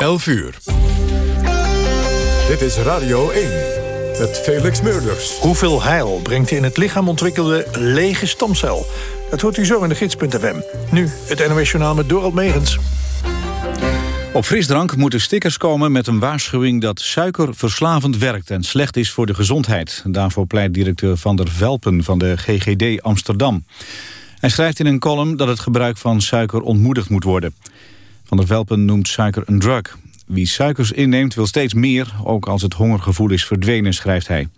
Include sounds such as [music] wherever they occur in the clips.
11 uur. Dit is Radio 1 met Felix Meurders. Hoeveel heil brengt in het lichaam ontwikkelde lege stamcel? Dat hoort u zo in de gids.fm. Nu het NOS Journaal met Dorald Megens. Op frisdrank moeten stickers komen met een waarschuwing dat suiker verslavend werkt en slecht is voor de gezondheid. Daarvoor pleit directeur Van der Velpen van de GGD Amsterdam. Hij schrijft in een column dat het gebruik van suiker ontmoedigd moet worden. Van der Velpen noemt suiker een drug. Wie suikers inneemt wil steeds meer, ook als het hongergevoel is verdwenen, schrijft hij.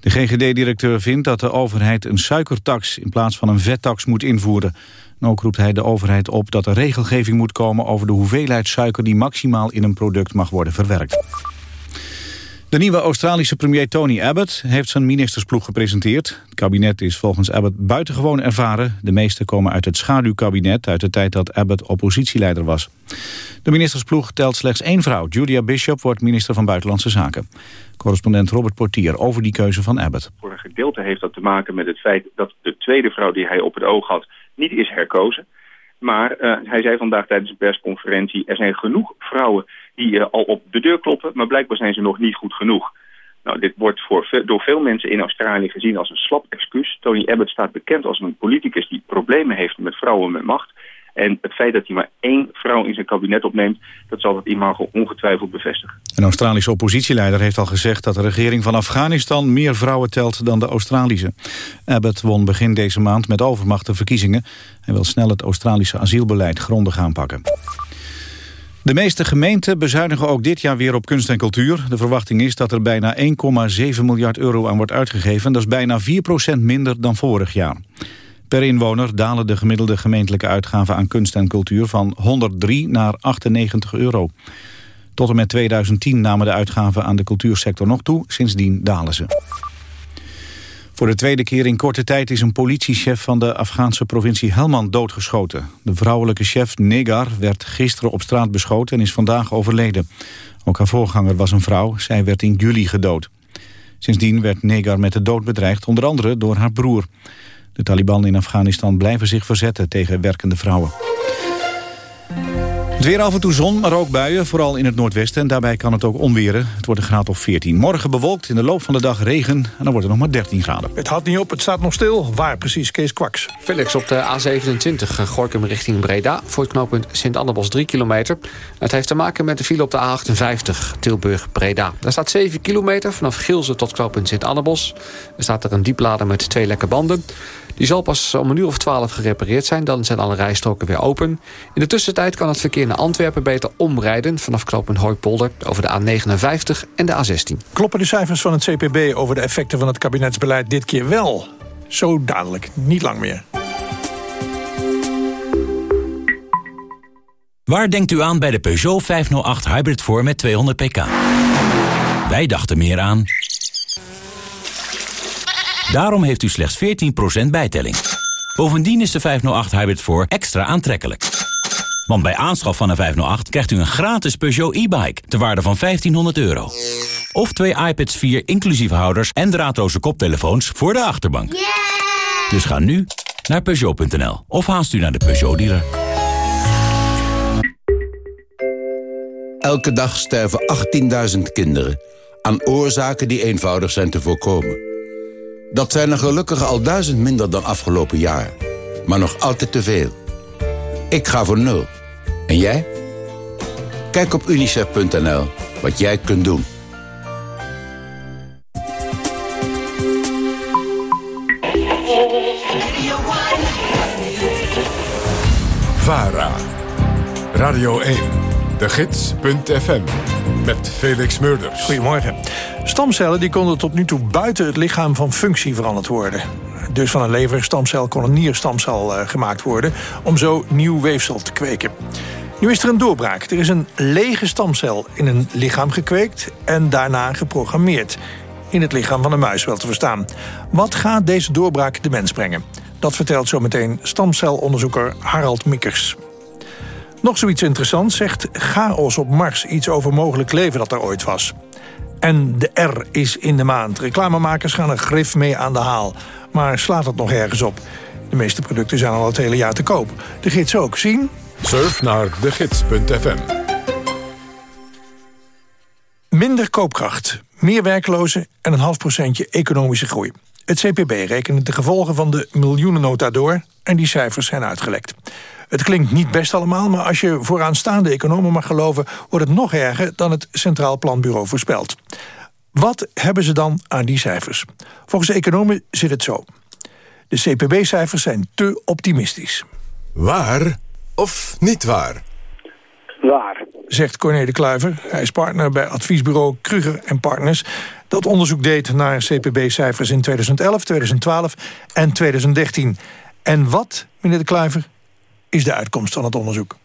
De GGD-directeur vindt dat de overheid een suikertax in plaats van een vettax moet invoeren. En ook roept hij de overheid op dat er regelgeving moet komen over de hoeveelheid suiker die maximaal in een product mag worden verwerkt. De nieuwe Australische premier Tony Abbott heeft zijn ministersploeg gepresenteerd. Het kabinet is volgens Abbott buitengewoon ervaren. De meeste komen uit het schaduwkabinet uit de tijd dat Abbott oppositieleider was. De ministersploeg telt slechts één vrouw. Julia Bishop wordt minister van Buitenlandse Zaken. Correspondent Robert Portier over die keuze van Abbott. Voor een gedeelte heeft dat te maken met het feit dat de tweede vrouw die hij op het oog had niet is herkozen. Maar uh, hij zei vandaag tijdens een persconferentie... er zijn genoeg vrouwen die uh, al op de deur kloppen... maar blijkbaar zijn ze nog niet goed genoeg. Nou, dit wordt voor door veel mensen in Australië gezien als een slap excuus. Tony Abbott staat bekend als een politicus die problemen heeft met vrouwen met macht. En het feit dat hij maar één vrouw in zijn kabinet opneemt... dat zal dat imago ongetwijfeld bevestigen. Een Australische oppositieleider heeft al gezegd... dat de regering van Afghanistan meer vrouwen telt dan de Australische. Abbott won begin deze maand met overmacht de verkiezingen. Hij wil snel het Australische asielbeleid grondig aanpakken. De meeste gemeenten bezuinigen ook dit jaar weer op kunst en cultuur. De verwachting is dat er bijna 1,7 miljard euro aan wordt uitgegeven. Dat is bijna 4% minder dan vorig jaar. Per inwoner dalen de gemiddelde gemeentelijke uitgaven aan kunst en cultuur van 103 naar 98 euro. Tot en met 2010 namen de uitgaven aan de cultuursector nog toe, sindsdien dalen ze. Voor de tweede keer in korte tijd is een politiechef van de Afghaanse provincie Helmand doodgeschoten. De vrouwelijke chef Negar werd gisteren op straat beschoten en is vandaag overleden. Ook haar voorganger was een vrouw, zij werd in juli gedood. Sindsdien werd Negar met de dood bedreigd, onder andere door haar broer. De Taliban in Afghanistan blijven zich verzetten tegen werkende vrouwen. Het weer af en toe zon, maar ook buien, vooral in het noordwesten. En daarbij kan het ook onweren. Het wordt een graad of 14. Morgen bewolkt, in de loop van de dag regen. En dan wordt het nog maar 13 graden. Het houdt niet op, het staat nog stil. Waar precies, Kees Kwaks? Felix op de A27, Gorkum richting Breda. Voor het knooppunt Sint-Annabos 3 kilometer. Het heeft te maken met de file op de A58, Tilburg-Breda. Daar staat 7 kilometer, vanaf Gilze tot knooppunt Sint-Annabos. Er staat er een dieplader met twee lekke banden. Die zal pas om een uur of twaalf gerepareerd zijn. Dan zijn alle rijstroken weer open. In de tussentijd kan het verkeer naar Antwerpen beter omrijden... vanaf knooppunt Hooipolder over de A59 en de A16. Kloppen de cijfers van het CPB over de effecten van het kabinetsbeleid dit keer wel? Zo dadelijk, niet lang meer. Waar denkt u aan bij de Peugeot 508 Hybrid voor met 200 pk? Wij dachten meer aan... Daarom heeft u slechts 14% bijtelling. Bovendien is de 508 Hybrid 4 extra aantrekkelijk. Want bij aanschaf van een 508 krijgt u een gratis Peugeot e-bike... ter waarde van 1500 euro. Of twee iPads 4 inclusief houders en draadloze koptelefoons voor de achterbank. Dus ga nu naar Peugeot.nl of haast u naar de Peugeot-dealer. Elke dag sterven 18.000 kinderen aan oorzaken die eenvoudig zijn te voorkomen. Dat zijn er gelukkig al duizend minder dan afgelopen jaar. Maar nog altijd te veel. Ik ga voor nul. En jij? Kijk op unicef.nl wat jij kunt doen. VARA. Radio 1. De Gids.fm. Met Felix Murders. Goedemorgen. Stamcellen die konden tot nu toe buiten het lichaam van functie veranderd worden. Dus van een leverstamcel kon een nierstamcel uh, gemaakt worden... om zo nieuw weefsel te kweken. Nu is er een doorbraak. Er is een lege stamcel in een lichaam gekweekt... en daarna geprogrammeerd. In het lichaam van een muis wel te verstaan. Wat gaat deze doorbraak de mens brengen? Dat vertelt zometeen stamcelonderzoeker Harald Mikkers. Nog zoiets interessants zegt chaos op Mars iets over mogelijk leven dat er ooit was. En de R is in de maand. Reclamemakers gaan er grif mee aan de haal. Maar slaat het nog ergens op? De meeste producten zijn al het hele jaar te koop. De gids ook. Zien? Surf naar degids.fm. Minder koopkracht, meer werklozen en een half procentje economische groei. Het CPB rekent de gevolgen van de miljoenennota door... en die cijfers zijn uitgelekt. Het klinkt niet best allemaal, maar als je vooraanstaande economen mag geloven... wordt het nog erger dan het Centraal Planbureau voorspelt. Wat hebben ze dan aan die cijfers? Volgens de economen zit het zo. De CPB-cijfers zijn te optimistisch. Waar of niet waar? Waar. Zegt Corné de Kluiver. Hij is partner bij adviesbureau Kruger en Partners... dat onderzoek deed naar CPB-cijfers in 2011, 2012 en 2013. En wat, meneer de Kluiver, is de uitkomst van het onderzoek?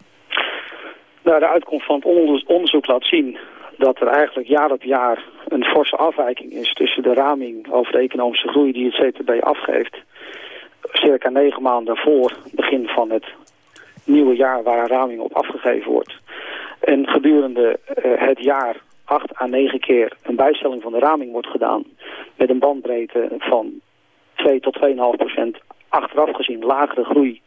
Nou, de uitkomst van het onderzoek laat zien dat er eigenlijk jaar op jaar een forse afwijking is tussen de raming over de economische groei die het CPB afgeeft, circa negen maanden voor het begin van het nieuwe jaar waar een raming op afgegeven wordt. En gedurende uh, het jaar acht à negen keer een bijstelling van de raming wordt gedaan met een bandbreedte van 2 tot 2,5 procent achteraf gezien lagere groei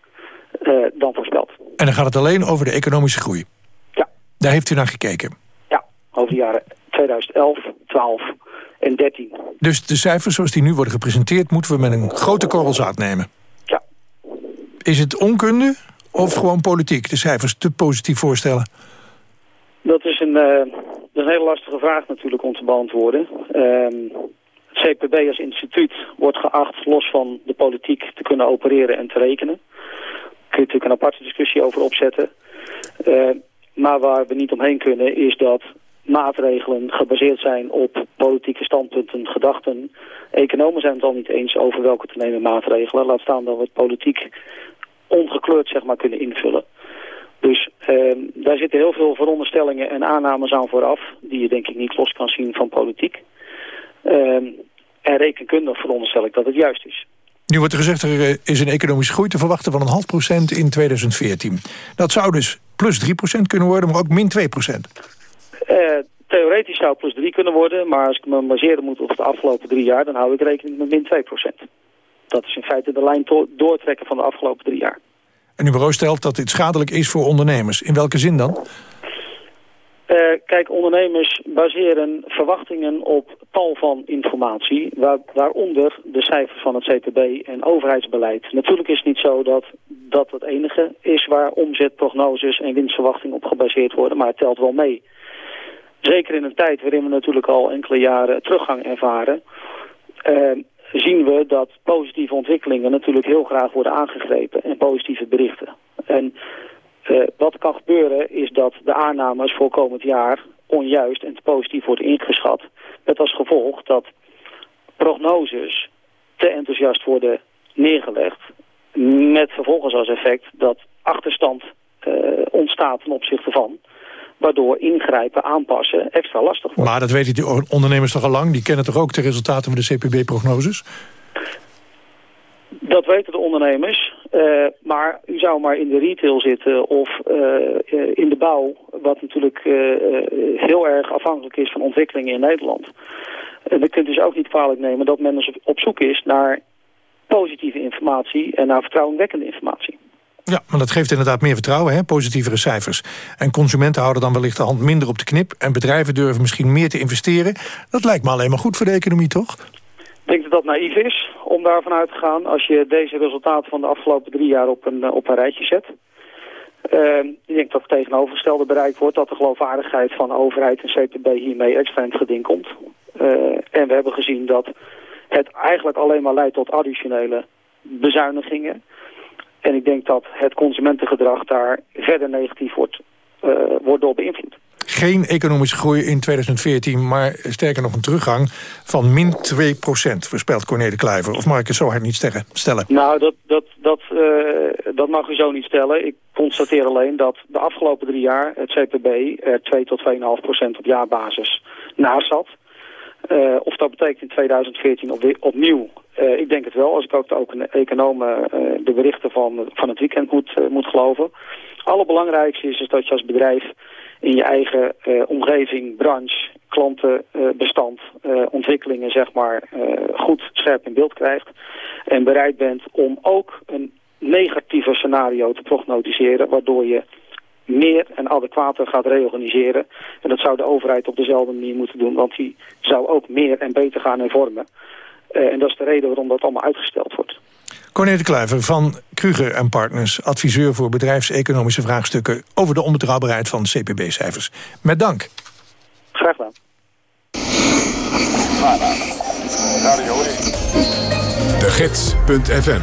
uh, dan voorspeld. En dan gaat het alleen over de economische groei? Ja. Daar heeft u naar gekeken? Ja, over de jaren 2011, 12 en 13. Dus de cijfers zoals die nu worden gepresenteerd... moeten we met een grote korrel zaad nemen? Ja. Is het onkunde of gewoon politiek de cijfers te positief voorstellen? Dat is een, uh, dat is een hele lastige vraag natuurlijk om te beantwoorden. Uh, het CPB als instituut wordt geacht los van de politiek te kunnen opereren en te rekenen. Je natuurlijk een aparte discussie over opzetten. Uh, maar waar we niet omheen kunnen is dat maatregelen gebaseerd zijn op politieke standpunten, gedachten. Economen zijn het al niet eens over welke te nemen maatregelen. Laat staan dat we het politiek ongekleurd zeg maar, kunnen invullen. Dus uh, daar zitten heel veel veronderstellingen en aannames aan vooraf... die je denk ik niet los kan zien van politiek. Uh, en rekenkundig veronderstel ik dat het juist is. Nu wordt er gezegd, er eh, is een economische groei te verwachten van een half procent in 2014. Dat zou dus plus 3 procent kunnen worden, maar ook min 2 procent. Uh, theoretisch zou het plus 3 kunnen worden, maar als ik me baseren moet op de afgelopen drie jaar... dan hou ik rekening met min 2 procent. Dat is in feite de lijn doortrekken van de afgelopen drie jaar. En uw bureau stelt dat dit schadelijk is voor ondernemers. In welke zin dan? Uh, kijk, ondernemers baseren verwachtingen op tal van informatie, waar, waaronder de cijfers van het CPB en overheidsbeleid. Natuurlijk is het niet zo dat dat het enige is waar omzetprognoses en winstverwachtingen op gebaseerd worden, maar het telt wel mee. Zeker in een tijd waarin we natuurlijk al enkele jaren teruggang ervaren, uh, zien we dat positieve ontwikkelingen natuurlijk heel graag worden aangegrepen en positieve berichten. En uh, wat kan gebeuren is dat de aannames voor komend jaar onjuist en te positief worden ingeschat. Met als gevolg dat prognoses te enthousiast worden neergelegd. Met vervolgens als effect dat achterstand uh, ontstaat ten opzichte van waardoor ingrijpen, aanpassen extra lastig wordt. Maar dat weten die ondernemers toch al lang? Die kennen toch ook de resultaten van de CPB-prognoses? Dat weten de ondernemers, uh, maar u zou maar in de retail zitten of uh, in de bouw, wat natuurlijk heel erg afhankelijk is van ontwikkelingen in Nederland. En dan kunt u dus ook niet kwalijk nemen dat men dus op zoek is naar positieve informatie en naar vertrouwenwekkende informatie. Ja, maar dat geeft inderdaad meer vertrouwen, hè? positievere cijfers. En consumenten houden dan wellicht de hand minder op de knip... en bedrijven durven misschien meer te investeren. Dat lijkt me alleen maar goed voor de economie, toch? Ik denk dat dat naïef is om daarvan uit te gaan... als je deze resultaten van de afgelopen drie jaar op een, op een rijtje zet. Uh, ik denk dat het tegenovergestelde bereikt wordt... dat de geloofwaardigheid van overheid en CPB hiermee extra in het geding komt. Uh, en we hebben gezien dat het eigenlijk alleen maar leidt tot additionele bezuinigingen... En ik denk dat het consumentengedrag daar verder negatief wordt, uh, wordt door beïnvloed. Geen economische groei in 2014, maar sterker nog een teruggang van min 2 procent, voorspelt Corné de Kluiver. Of mag ik het zo hard niet stellen? Nou, dat, dat, dat, uh, dat mag u zo niet stellen. Ik constateer alleen dat de afgelopen drie jaar het CPB er 2 tot 2,5 procent op jaarbasis naast zat. Uh, of dat betekent in 2014 op, opnieuw uh, ik denk het wel, als ik ook de economen de berichten van, van het weekend moet, moet geloven. Allerbelangrijkste is, is dat je als bedrijf in je eigen omgeving, branche, klantenbestand, ontwikkelingen zeg maar goed scherp in beeld krijgt. En bereid bent om ook een negatiever scenario te prognosticeren, waardoor je meer en adequater gaat reorganiseren. En dat zou de overheid op dezelfde manier moeten doen, want die zou ook meer en beter gaan hervormen. Uh, en dat is de reden waarom dat allemaal uitgesteld wordt. Corné de Kluiver van Kruger en Partners, adviseur voor bedrijfseconomische vraagstukken over de onbetrouwbaarheid van CPB-cijfers. Met dank. Graag gedaan. De Gids.fm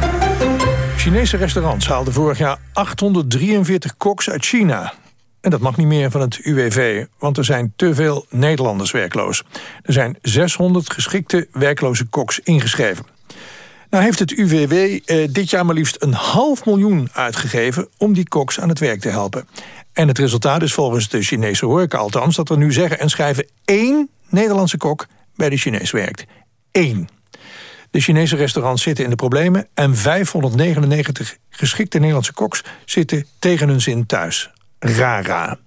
Chinese restaurants haalden vorig jaar 843 koks uit China. En dat mag niet meer van het UWV, want er zijn te veel Nederlanders werkloos. Er zijn 600 geschikte werkloze koks ingeschreven. Nou heeft het UWW eh, dit jaar maar liefst een half miljoen uitgegeven... om die koks aan het werk te helpen. En het resultaat is volgens de Chinese horeca althans... dat er nu zeggen en schrijven één Nederlandse kok bij de Chinees werkt. Eén. De Chinese restaurants zitten in de problemen... en 599 geschikte Nederlandse koks zitten tegen hun zin thuis. Rara.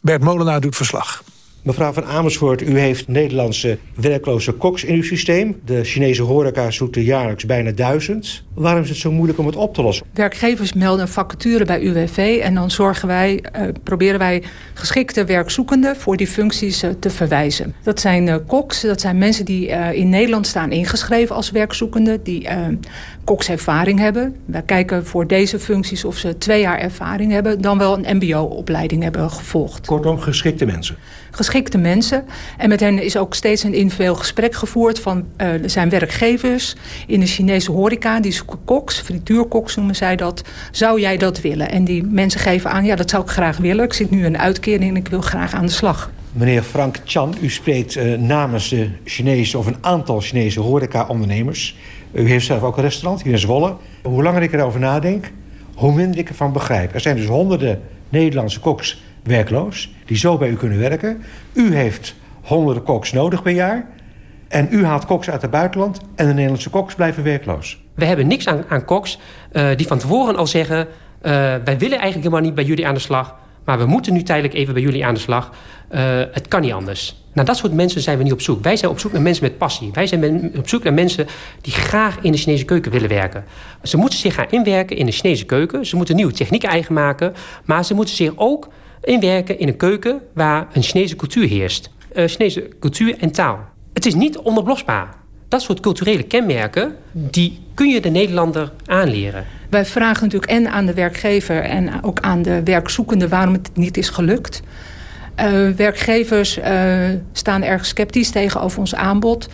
Bert Molenaar doet verslag. Mevrouw van Amersfoort, u heeft Nederlandse werkloze koks in uw systeem. De Chinese horeca zoekt er jaarlijks bijna duizend. Waarom is het zo moeilijk om het op te lossen? Werkgevers melden een vacature bij UWV... en dan zorgen wij, uh, proberen wij geschikte werkzoekenden... voor die functies uh, te verwijzen. Dat zijn uh, koks, dat zijn mensen die in Nederland staan ingeschreven als werkzoekenden... die kokservaring hebben. Wij kijken voor deze functies of ze twee jaar ervaring hebben... dan wel een mbo-opleiding hebben gevolgd. Kortom, geschikte mensen? Geschikte mensen. En met hen is ook steeds een individueel gesprek gevoerd... van er zijn werkgevers in de Chinese horeca... die zoeken koks, frituurkoks noemen zij dat. Zou jij dat willen? En die mensen geven aan, ja, dat zou ik graag willen. Ik zit nu in een uitkering en ik wil graag aan de slag. Meneer Frank Chan, u spreekt uh, namens de Chinese... of een aantal Chinese horeca-ondernemers... U heeft zelf ook een restaurant hier in Zwolle. Hoe langer ik erover nadenk, hoe minder ik ervan begrijp. Er zijn dus honderden Nederlandse koks werkloos... die zo bij u kunnen werken. U heeft honderden koks nodig per jaar... En u haalt koks uit het buitenland en de Nederlandse koks blijven werkloos. We hebben niks aan, aan koks uh, die van tevoren al zeggen... Uh, wij willen eigenlijk helemaal niet bij jullie aan de slag... maar we moeten nu tijdelijk even bij jullie aan de slag. Uh, het kan niet anders. Naar dat soort mensen zijn we niet op zoek. Wij zijn op zoek naar mensen met passie. Wij zijn op zoek naar mensen die graag in de Chinese keuken willen werken. Ze moeten zich gaan inwerken in de Chinese keuken. Ze moeten nieuwe technieken eigen maken. Maar ze moeten zich ook inwerken in een keuken waar een Chinese cultuur heerst. Uh, Chinese cultuur en taal. Het is niet onoplosbaar. Dat soort culturele kenmerken, die kun je de Nederlander aanleren. Wij vragen natuurlijk en aan de werkgever en ook aan de werkzoekende waarom het niet is gelukt. Uh, werkgevers uh, staan erg sceptisch tegenover ons aanbod.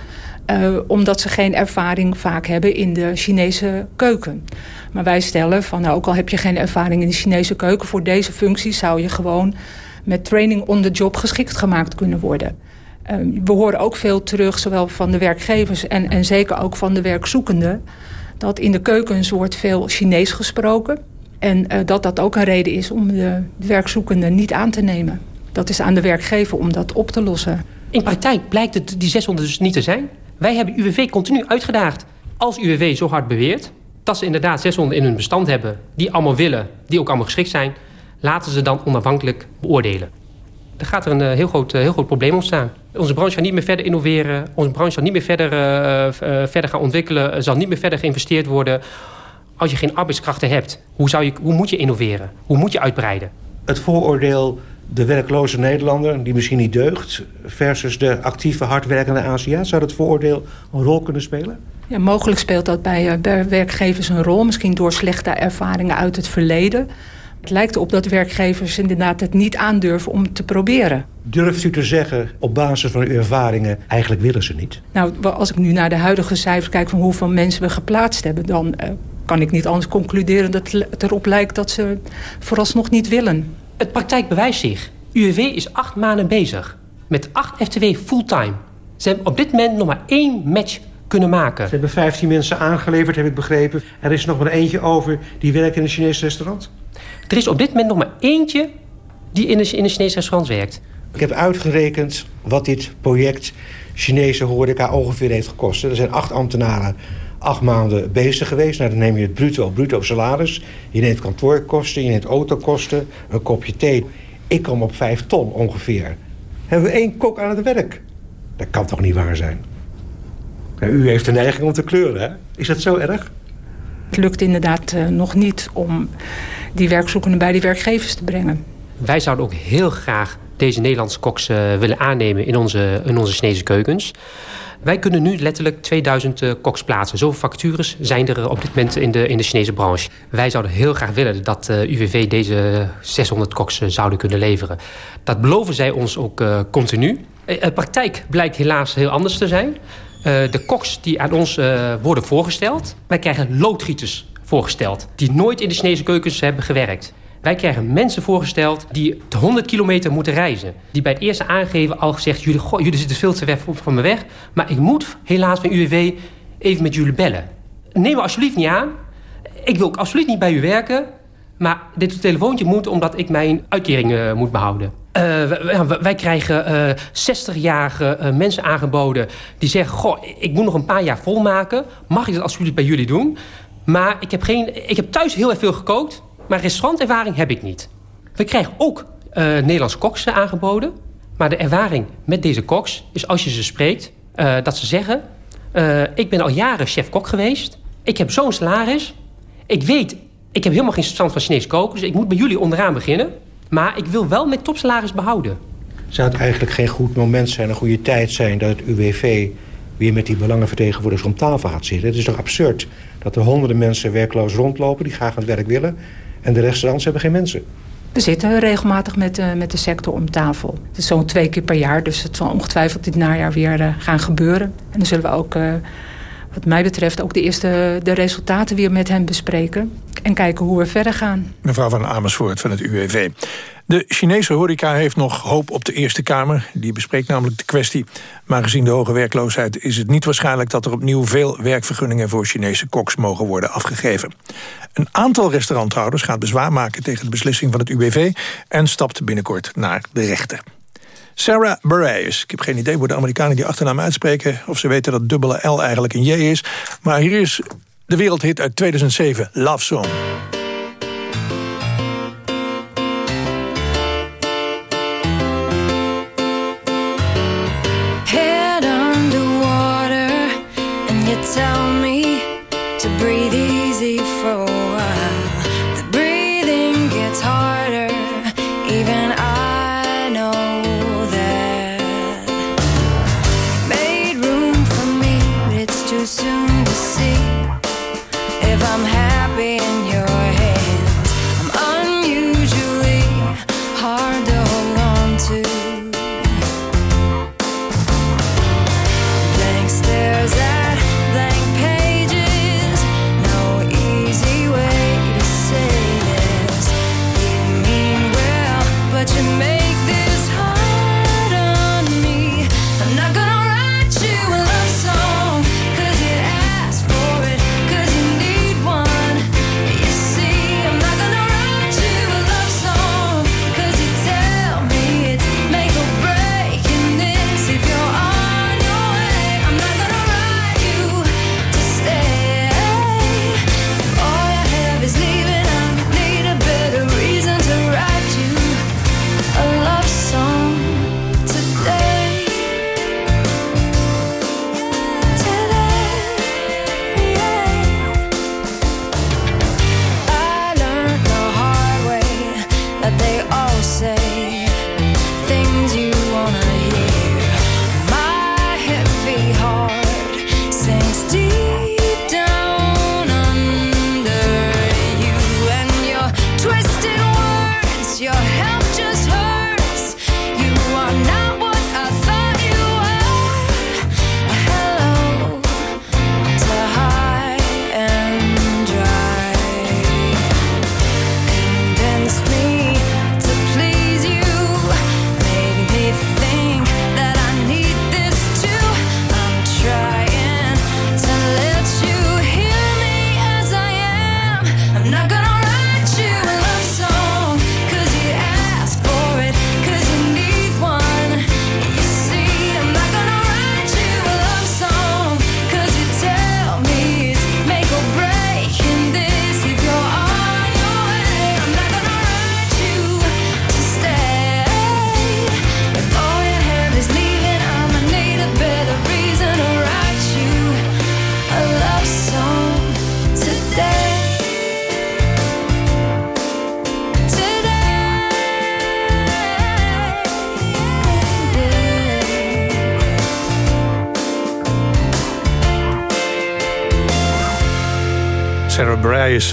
Uh, omdat ze geen ervaring vaak hebben in de Chinese keuken. Maar wij stellen van nou, ook al heb je geen ervaring in de Chinese keuken... voor deze functie zou je gewoon met training on the job geschikt gemaakt kunnen worden. we horen ook veel terug, zowel van de werkgevers en, en zeker ook van de werkzoekenden... dat in de keukens wordt veel Chinees gesproken. En dat dat ook een reden is om de werkzoekenden niet aan te nemen. Dat is aan de werkgever om dat op te lossen. In praktijk blijkt het die 600 dus niet te zijn. Wij hebben UWV continu uitgedaagd. Als UWV zo hard beweert dat ze inderdaad 600 in hun bestand hebben... die allemaal willen, die ook allemaal geschikt zijn... laten ze dan onafhankelijk beoordelen. Er gaat er een heel groot, heel groot probleem ontstaan. Onze branche gaat niet meer verder innoveren. Onze branche zal niet meer verder, uh, verder gaan ontwikkelen. Zal niet meer verder geïnvesteerd worden. Als je geen arbeidskrachten hebt, hoe, zou je, hoe moet je innoveren? Hoe moet je uitbreiden? Het vooroordeel de werkloze Nederlander, die misschien niet deugt... versus de actieve, hardwerkende Aziat? Zou dat vooroordeel een rol kunnen spelen? Ja, mogelijk speelt dat bij, bij werkgevers een rol. Misschien door slechte ervaringen uit het verleden. Het lijkt erop dat werkgevers inderdaad het niet aandurven om te proberen. Durft u te zeggen, op basis van uw ervaringen... eigenlijk willen ze niet? Nou, als ik nu naar de huidige cijfers kijk... van hoeveel mensen we geplaatst hebben... dan uh, kan ik niet anders concluderen dat het erop lijkt... dat ze vooralsnog niet willen. Het praktijk bewijst zich. UWV is acht maanden bezig. Met acht FTW fulltime. Ze hebben op dit moment nog maar één match kunnen maken. Ze hebben 15 mensen aangeleverd, heb ik begrepen. Er is nog maar eentje over die werkt in een Chinees restaurant. Er is op dit moment nog maar eentje die in een, in een Chinees restaurant werkt. Ik heb uitgerekend wat dit project Chinese horeca ongeveer heeft gekost. Er zijn acht ambtenaren acht maanden bezig geweest. Nou, dan neem je het bruto, bruto salaris. Je neemt kantoorkosten, je neemt autokosten, een kopje thee. Ik kom op vijf ton ongeveer. Hebben we één kok aan het werk? Dat kan toch niet waar zijn? Nou, u heeft de neiging om te kleuren, hè? Is dat zo erg? Het lukt inderdaad uh, nog niet om die werkzoekenden bij die werkgevers te brengen. Wij zouden ook heel graag deze Nederlandse koks uh, willen aannemen in onze, in onze Chinese keukens. Wij kunnen nu letterlijk 2000 uh, koks plaatsen. Zoveel vacatures zijn er op dit moment in de, in de Chinese branche. Wij zouden heel graag willen dat UWV deze 600 koks zouden kunnen leveren. Dat beloven zij ons ook continu. De praktijk blijkt helaas heel anders te zijn. de koks die aan ons worden voorgesteld... wij krijgen loodgieters voorgesteld... die nooit in de Chinese keukens hebben gewerkt. Wij krijgen mensen voorgesteld die 100 kilometer moeten reizen. Die bij het eerste aangeven al gezegd... jullie, jullie zitten veel te ver van me weg... maar ik moet helaas van UWV even met jullie bellen. Neem me alsjeblieft niet aan. Ik wil ook absoluut niet bij u werken... maar dit telefoontje moet omdat ik mijn uitkering uh, moet behouden. Uh, wij, krijgen uh, 60-jarige uh, mensen aangeboden die zeggen... Goh, ik moet nog een paar jaar volmaken. Mag ik dat alsjeblieft bij jullie doen? Maar ik heb, geen, ik heb thuis heel erg veel gekookt... Maar restaurantervaring heb ik niet. We krijgen ook uh, Nederlandse koks aangeboden. Maar de ervaring met deze koks is als je ze spreekt... Uh, dat ze zeggen... Ik ben al jaren chef-kok geweest. Ik heb zo'n salaris. Ik weet, ik heb helemaal geen stand van Chinees koken... dus ik moet bij jullie onderaan beginnen. Maar ik wil wel mijn topsalaris behouden. Zou het eigenlijk geen goed moment zijn, een goede tijd zijn... dat het UWV weer met die belangenvertegenwoordigers om tafel gaat zitten? Het is toch absurd dat er honderden mensen werkloos rondlopen... die graag aan het werk willen en de restaurants hebben geen mensen. We zitten regelmatig met, uh, met de sector om tafel. Het is zo'n twee keer per jaar, dus het zal ongetwijfeld dit najaar weer uh, gaan gebeuren. En dan zullen we ook, uh, wat mij betreft, ook de eerste de resultaten weer met hen bespreken. En kijken hoe we verder gaan. Mevrouw van Amersfoort van het UWV. De Chinese horeca heeft nog hoop op de Eerste Kamer. Die bespreekt namelijk de kwestie. Maar gezien de hoge werkloosheid is het niet waarschijnlijk... dat er opnieuw veel werkvergunningen voor Chinese koks mogen worden afgegeven. Een aantal restauranthouders gaat bezwaar maken tegen de beslissing van het UWV... en stapt binnenkort naar de rechter. Sarah Bareilles. Ik heb geen idee hoe de Amerikanen die achternaam uitspreken... of ze weten dat dubbele L eigenlijk een J is. Maar hier is de wereldhit uit 2007, Love Song.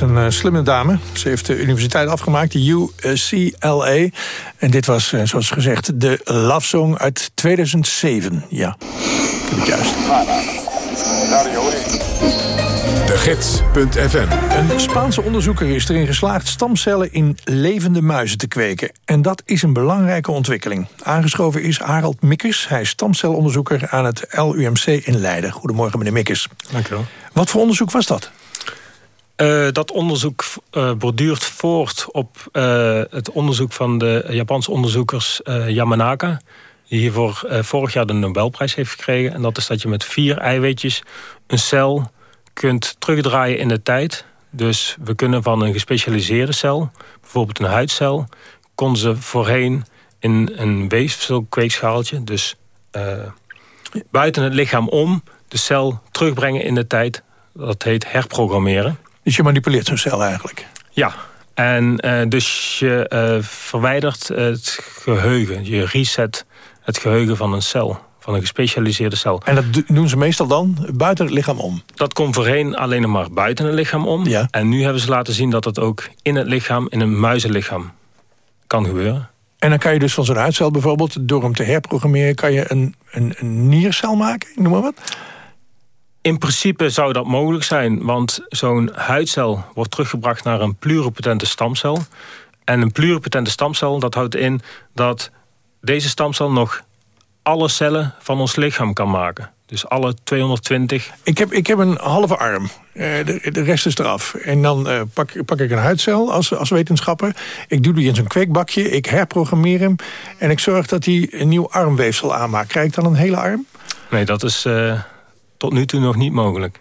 Is een uh, slimme dame. Ze heeft de universiteit afgemaakt, de UCLA. En dit was, uh, zoals gezegd, de Love Song uit 2007. Ja, ik heb het juist. De Gids.fm Een Spaanse onderzoeker is erin geslaagd stamcellen in levende muizen te kweken. En dat is een belangrijke ontwikkeling. Aangeschoven is Harald Mikkers. Hij is stamcelonderzoeker aan het LUMC in Leiden. Goedemorgen, meneer Mikkers. Dank u wel. Wat voor onderzoek was dat? Uh, dat onderzoek uh, borduurt voort op uh, het onderzoek van de Japanse onderzoekers Yamanaka. Die hiervoor vorig jaar de Nobelprijs heeft gekregen. En dat is dat je met vier eiwitjes een cel kunt terugdraaien in de tijd. Dus we kunnen van een gespecialiseerde cel, bijvoorbeeld een huidcel... konden ze voorheen in een weefselkweekschaaltje... dus buiten het lichaam om de cel terugbrengen in de tijd. Dat heet herprogrammeren. Dus je manipuleert zo'n cel eigenlijk? Ja, en uh, dus je uh, verwijdert het geheugen. Je reset het geheugen van een cel. Van een gespecialiseerde cel. En dat doen ze meestal dan buiten het lichaam om? Dat komt voorheen alleen nog maar buiten het lichaam om. Ja. En nu hebben ze laten zien dat het ook in het lichaam, in een muizenlichaam, kan gebeuren. En dan kan je dus van zo'n huidcel bijvoorbeeld, door hem te herprogrammeren... kan je een, een, een niercel maken, noem maar wat? In principe zou dat mogelijk zijn, want zo'n huidcel wordt teruggebracht naar een pluripotente stamcel. En een pluripotente stamcel, dat houdt in dat deze stamcel nog alle cellen van ons lichaam kan maken. Dus alle 220. Ik heb, ik heb een halve arm. Uh, de, de, rest is eraf. En dan uh, pak, pak ik een huidcel als, als wetenschapper. Ik doe die in zo'n kweekbakje. Ik herprogrammeer hem. En ik zorg dat hij een nieuw armweefsel aanmaakt. Krijg ik dan een hele arm? Nee, dat is... Uh tot nu toe nog niet mogelijk.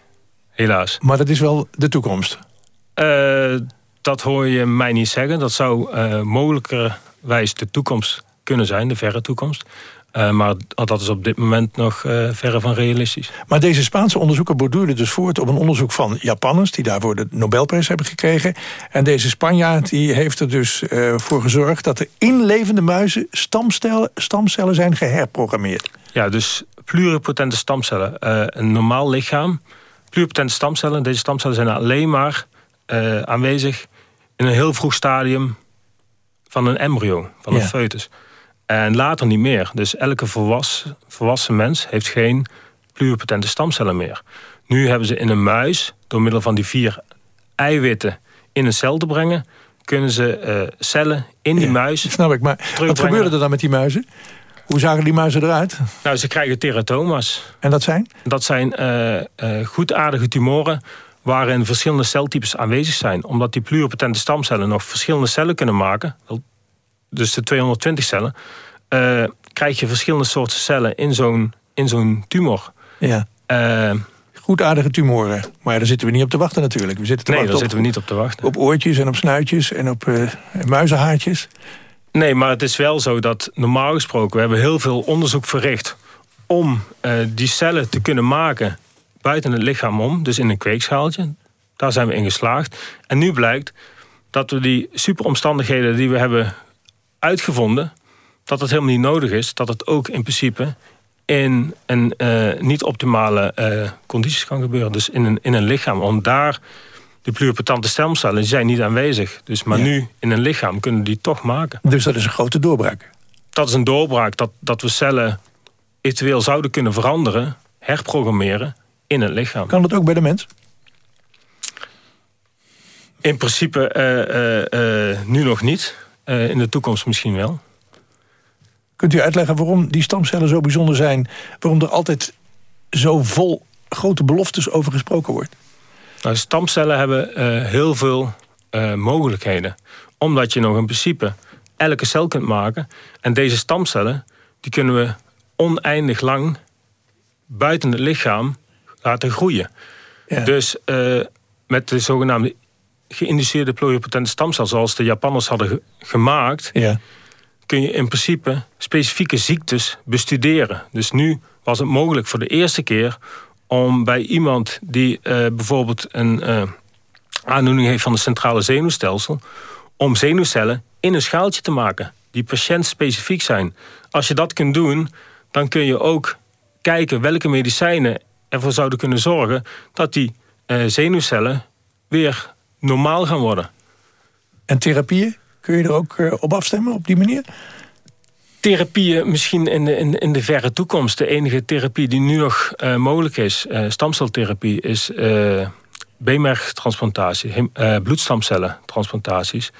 Helaas. Maar dat is wel de toekomst? Uh, dat hoor je mij niet zeggen. Dat zou uh, mogelijkerwijs de toekomst kunnen zijn, de verre toekomst. Uh, maar dat is op dit moment nog verre van realistisch. Maar deze Spaanse onderzoeker borduurde dus voort op een onderzoek van Japanners... die daarvoor de Nobelprijs hebben gekregen. En deze Spanjaard die heeft er dus voor gezorgd... dat er in levende muizen stamcellen, stamcellen zijn geherprogrammeerd. Ja, dus pluripotente stamcellen. Uh, een normaal lichaam, pluripotente stamcellen... deze stamcellen zijn alleen maar uh, aanwezig... in een heel vroeg stadium van een embryo, van een ja. foetus. En later niet meer. Dus elke volwassen, volwassen mens heeft geen pluripotente stamcellen meer. Nu hebben ze in een muis, door middel van die vier eiwitten... in een cel te brengen... kunnen ze uh, cellen in die ja, muis... Snap ik, maar wat gebeurde er dan met die muizen? Hoe zagen die muizen eruit? Nou, ze krijgen teratoma's. En dat zijn? Dat zijn uh, uh, goedaardige tumoren waarin verschillende celtypes aanwezig zijn. Omdat die pluripotente stamcellen nog verschillende cellen kunnen maken... dus de 220 cellen... Uh, krijg je verschillende soorten cellen in zo'n zo'n tumor. Ja. Goedaardige tumoren. Maar daar zitten we niet op te wachten natuurlijk. We zitten te nee, wachten daar zitten we niet op te wachten. Op oortjes en op snuitjes en op muizenhaartjes. Nee, maar het is wel zo dat normaal gesproken... we hebben heel veel onderzoek verricht... om uh, die cellen te kunnen maken buiten het lichaam om. Dus in een kweekschaaltje. Daar zijn we in geslaagd. En nu blijkt dat we die superomstandigheden die we hebben uitgevonden... dat het helemaal niet nodig is. Dat het ook in principe in een uh, niet optimale uh, condities kan gebeuren. Dus in een, in een lichaam. Om daar de pluripotente stemcellen zijn niet aanwezig. Dus, maar ja. nu in een lichaam kunnen die toch maken. Dus dat is een grote doorbraak? Dat is een doorbraak. Dat, dat we cellen eventueel zouden kunnen veranderen, herprogrammeren in het lichaam. Kan dat ook bij de mens? In principe uh, uh, uh, nu nog niet. in de toekomst misschien wel. Kunt u uitleggen waarom die stamcellen zo bijzonder zijn? Waarom er altijd zo vol grote beloftes over gesproken wordt? Nou, stamcellen hebben uh, heel veel uh, mogelijkheden. Omdat je nog in principe elke cel kunt maken. En deze stamcellen die kunnen we oneindig lang buiten het lichaam laten groeien. Ja. Dus uh, met de zogenaamde geïnduceerde pluripotente stamcel... zoals de Japanners hadden ge gemaakt... Ja. kun je in principe specifieke ziektes bestuderen. Dus nu was het mogelijk voor de eerste keer om bij iemand die uh, bijvoorbeeld een uh, aandoening heeft van het centrale zenuwstelsel, om zenuwcellen in een schaaltje te maken die patiëntspecifiek zijn. Als je dat kunt doen, dan kun je ook kijken welke medicijnen ervoor zouden kunnen zorgen dat die uh, zenuwcellen weer normaal gaan worden. En therapieën? Kun je er ook eh, op afstemmen op die manier? Therapieën misschien in de, in, in de verre toekomst. De enige therapie die nu nog uh, mogelijk is, uh, stamceltherapie, is uh, beenmergtransplantatie, bloedstamcellentransplantaties.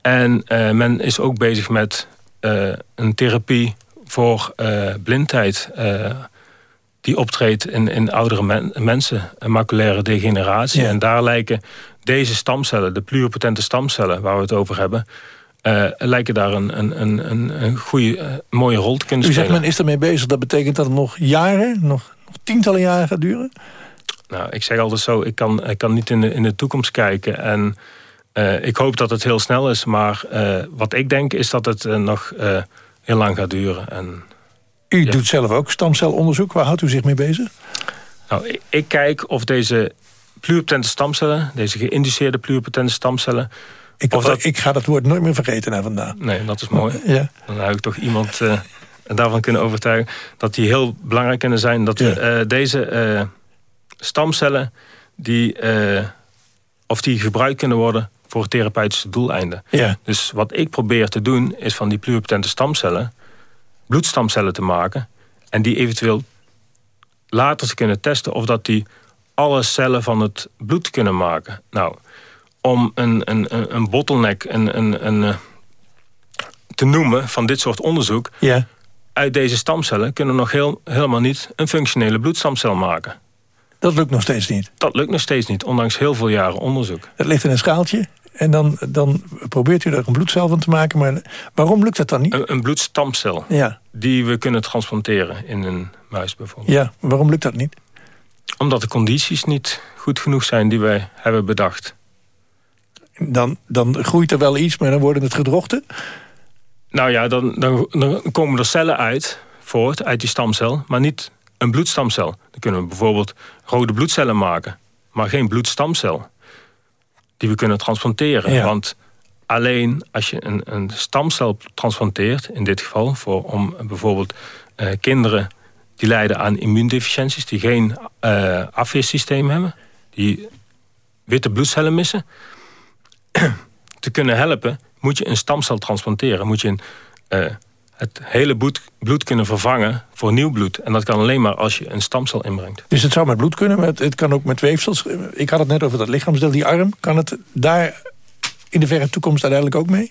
En men is ook bezig met een therapie voor blindheid die optreedt in, in oudere men, mensen, maculaire degeneratie. En daar lijken deze stamcellen, de pluripotente stamcellen waar we het over hebben... Uh, lijken daar een, een, een, een goede, uh, mooie rol te kunnen U spelen. zegt men is ermee bezig, dat betekent dat het nog jaren, nog, nog tientallen jaren gaat duren? Nou, ik zeg altijd zo, ik kan, ik kan niet in de, in de toekomst kijken. En uh, ik hoop dat het heel snel is, maar wat ik denk is dat het nog heel lang gaat duren. En, u ja. doet zelf ook stamcelonderzoek, waar houdt u zich mee bezig? Nou, ik, ik kijk of deze pluripotente stamcellen, deze geïnduceerde pluripotente stamcellen... Ik, of dat... ik ga dat woord nooit meer vergeten naar vandaag. Nee, dat is mooi. Ja. Dan heb ik toch iemand uh, daarvan kunnen overtuigen... dat die heel belangrijk kunnen zijn. Dat ja. we, uh, deze uh, stamcellen... Die, of die gebruikt kunnen worden voor therapeutische doeleinden. Ja. Dus wat ik probeer te doen... is van die pluripotente stamcellen... bloedstamcellen te maken... en die eventueel later te kunnen testen... of dat die alle cellen van het bloed kunnen maken. Nou om een, een, een bottleneck een, een, een, te noemen van dit soort onderzoek... Ja. uit deze stamcellen kunnen we nog heel, helemaal niet een functionele bloedstamcel maken. Dat lukt nog steeds niet? Dat lukt nog steeds niet, ondanks heel veel jaren onderzoek. Dat ligt in een schaaltje en dan, dan probeert u er een bloedcel van te maken. Maar waarom lukt dat dan niet? Een, een bloedstamcel ja. die we kunnen transplanteren in een muis bijvoorbeeld. Ja, waarom lukt dat niet? Omdat de condities niet goed genoeg zijn die wij hebben bedacht dan, dan groeit er wel iets, maar dan worden het gedrochten? Nou ja, dan, dan, dan, komen er cellen uit, voort, uit die stamcel, maar niet een bloedstamcel. Dan kunnen we bijvoorbeeld rode bloedcellen maken, maar geen bloedstamcel. Die we kunnen transplanteren. Ja. Want alleen als je een, een stamcel transplanteert, in dit geval, voor, om bijvoorbeeld uh, kinderen die lijden aan immuundeficiënties, die geen uh, afweersysteem hebben, die witte bloedcellen missen, te kunnen helpen, moet je een stamcel transplanteren. Moet je een, uh, het hele bloed, bloed, kunnen vervangen voor nieuw bloed. En dat kan alleen maar als je een stamcel inbrengt. Dus het zou met bloed kunnen, maar het, het kan ook met weefsels. Ik had het net over dat lichaamsdeel, die arm. Kan het daar in de verre toekomst uiteindelijk ook mee?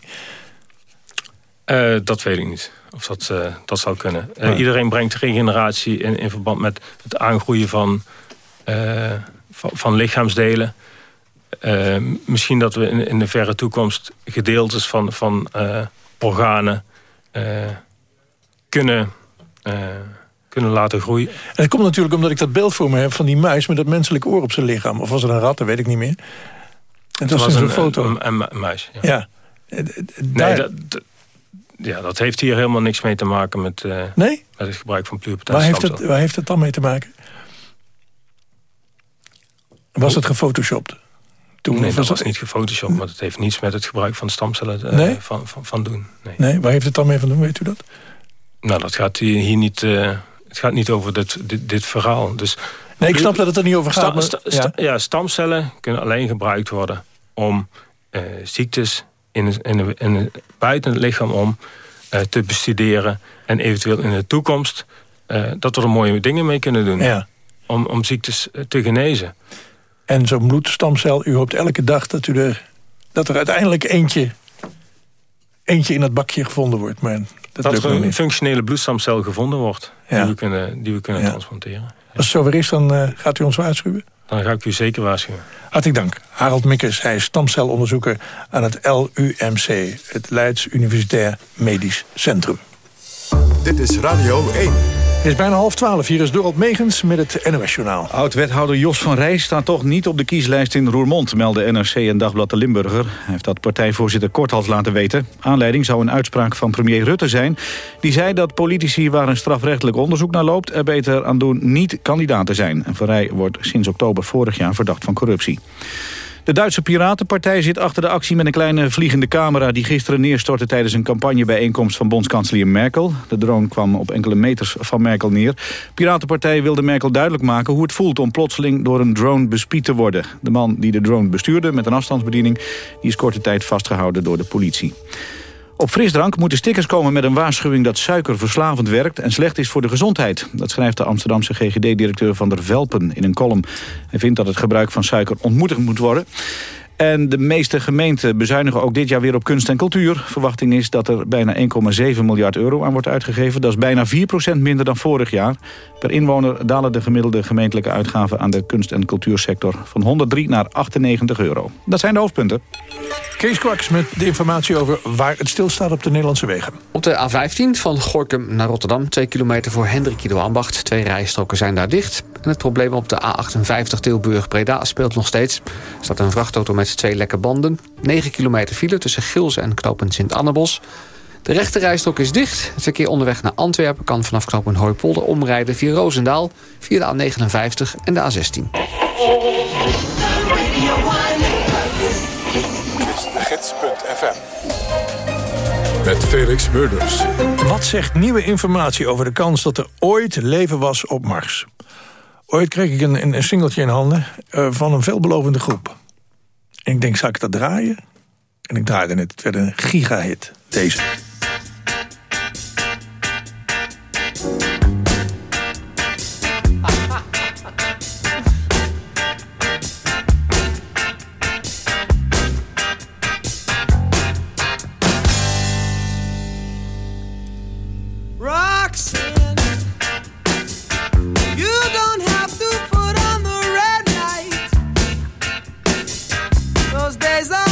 Uh, dat weet ik niet. Of dat, uh, dat zou kunnen. Uh, iedereen brengt regeneratie in, in verband met het aangroeien van, van, van lichaamsdelen. Uh, misschien dat we in, in, de verre toekomst gedeeltes van, van uh, organen uh, kunnen, kunnen laten groeien. En dat komt natuurlijk omdat ik dat beeld voor me heb van die muis met dat menselijke oor op zijn lichaam. Of was het een rat, dat weet ik niet meer. Het was, was een, een foto. Een, een, een muis, ja. ja. Nee, dat, ja, dat heeft hier helemaal niks mee te maken met, nee? met het gebruik van pluripotente waar heeft, het, waar heeft het dan mee te maken? Was het gefotoshopt? Toen nee, dat was niet gefotoshopt, maar het heeft niets met het gebruik van stamcellen uh, nee? van, van, van, doen. Nee. nee, waar heeft het dan mee van doen, weet u dat? Nou, dat gaat hier, hier niet, uh, het gaat niet over dit, dit, dit verhaal. Dus, nee, ik snap dat het er niet over gaat. Sta, maar, sta, sta, ja. ja. stamcellen kunnen alleen gebruikt worden om uh, ziektes in, in, in, buiten het lichaam om te bestuderen. En eventueel in de toekomst dat we er mooie dingen mee kunnen doen. Ja. Om, om ziektes te genezen. En zo'n bloedstamcel, u hoopt elke dag dat, u er, dat er uiteindelijk eentje, eentje in dat bakje gevonden wordt. Maar dat, er een niet. functionele bloedstamcel gevonden wordt. Ja. Die we kunnen, die we kunnen Ja. transporteren. Als het zover is, dan uh, gaat u ons waarschuwen. Dan ga ik u zeker waarschuwen. Hartelijk dank. Harald Mikkers, hij is stamcelonderzoeker aan het LUMC. Het Leids Universitair Medisch Centrum. Dit is Radio 1. Het is bijna half twaalf. Hier is Dorot Megens met het NOS-journaal. Oud-wethouder Jos van Rij staat toch niet op de kieslijst in Roermond... melden NRC en Dagblad de Limburger. Hij heeft dat partijvoorzitter Korthals laten weten. Aanleiding zou een uitspraak van premier Rutte zijn. Die zei dat politici waar een strafrechtelijk onderzoek naar loopt... er beter aan doen niet kandidaat te zijn. En van Rij wordt sinds oktober vorig jaar verdacht van corruptie. De Duitse Piratenpartij zit achter de actie met een kleine vliegende camera... die gisteren neerstortte tijdens een campagnebijeenkomst van bondskanselier Merkel. De drone kwam op enkele meters van Merkel neer. Piratenpartij wilde Merkel duidelijk maken hoe het voelt... om plotseling door een drone bespied te worden. De man die de drone bestuurde met een afstandsbediening... die is korte tijd vastgehouden door de politie. Op frisdrank moeten stickers komen met een waarschuwing dat suiker verslavend werkt en slecht is voor de gezondheid. Dat schrijft de Amsterdamse GGD-directeur Van der Velpen in een column. Hij vindt dat het gebruik van suiker ontmoedigd moet worden. En de meeste gemeenten bezuinigen ook dit jaar weer op kunst en cultuur. Verwachting is dat er bijna 1,7 miljard euro aan wordt uitgegeven. Dat is bijna 4% minder dan vorig jaar. Per inwoner dalen de gemiddelde gemeentelijke uitgaven... aan de kunst- en cultuursector van 103 naar 98 euro. Dat zijn de hoofdpunten. Kees Kwaks met de informatie over waar het stilstaat op de Nederlandse wegen. Op de A15 van Gorkum naar Rotterdam, 2 kilometer voor Hendrik Ambacht. Twee rijstroken zijn daar dicht. En het probleem op de A58 Tilburg-Breda speelt nog steeds. Er staat een vrachtauto met twee lekke banden. 9 kilometer file tussen Gilsen en knooppunt Sint-Annebos. De rechte rijstok is dicht. Het verkeer onderweg naar Antwerpen kan vanaf knooppunt Hooipolder omrijden via Roosendaal, via de A59 en de A16. gids.fm met Felix Murders. Wat zegt nieuwe informatie over de kans dat er ooit leven was op Mars? Ooit kreeg ik een, een singeltje in handen uh, van een veelbelovende groep. En ik denk, zou ik dat draaien? En ik draaide het. Het werd een gigahit. Deze. Is that?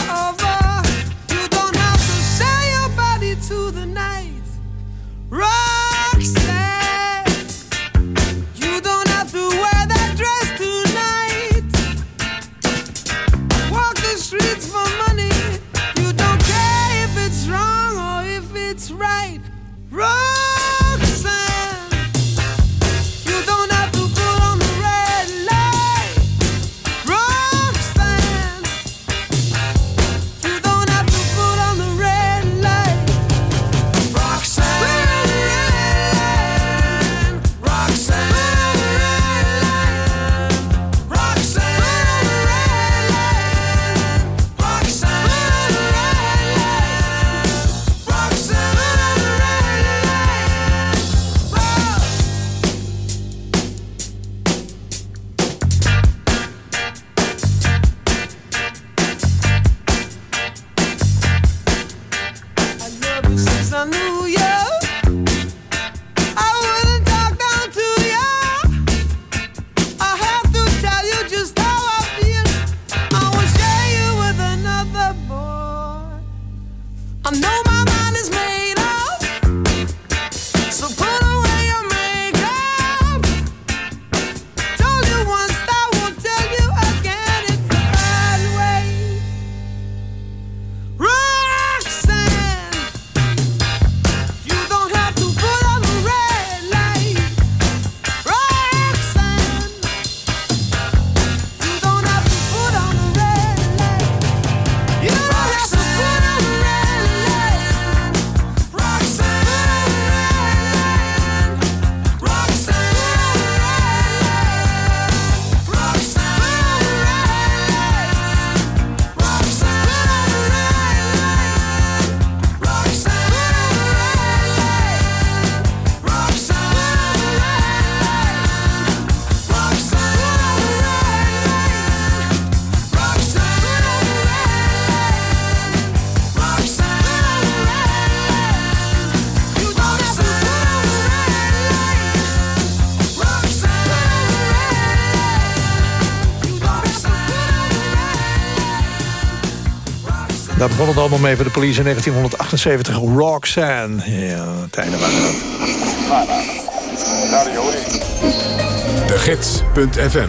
Daar begon het allemaal mee voor de police in 1978. Roxanne. Ja, tijden waren dat. De Gids.fm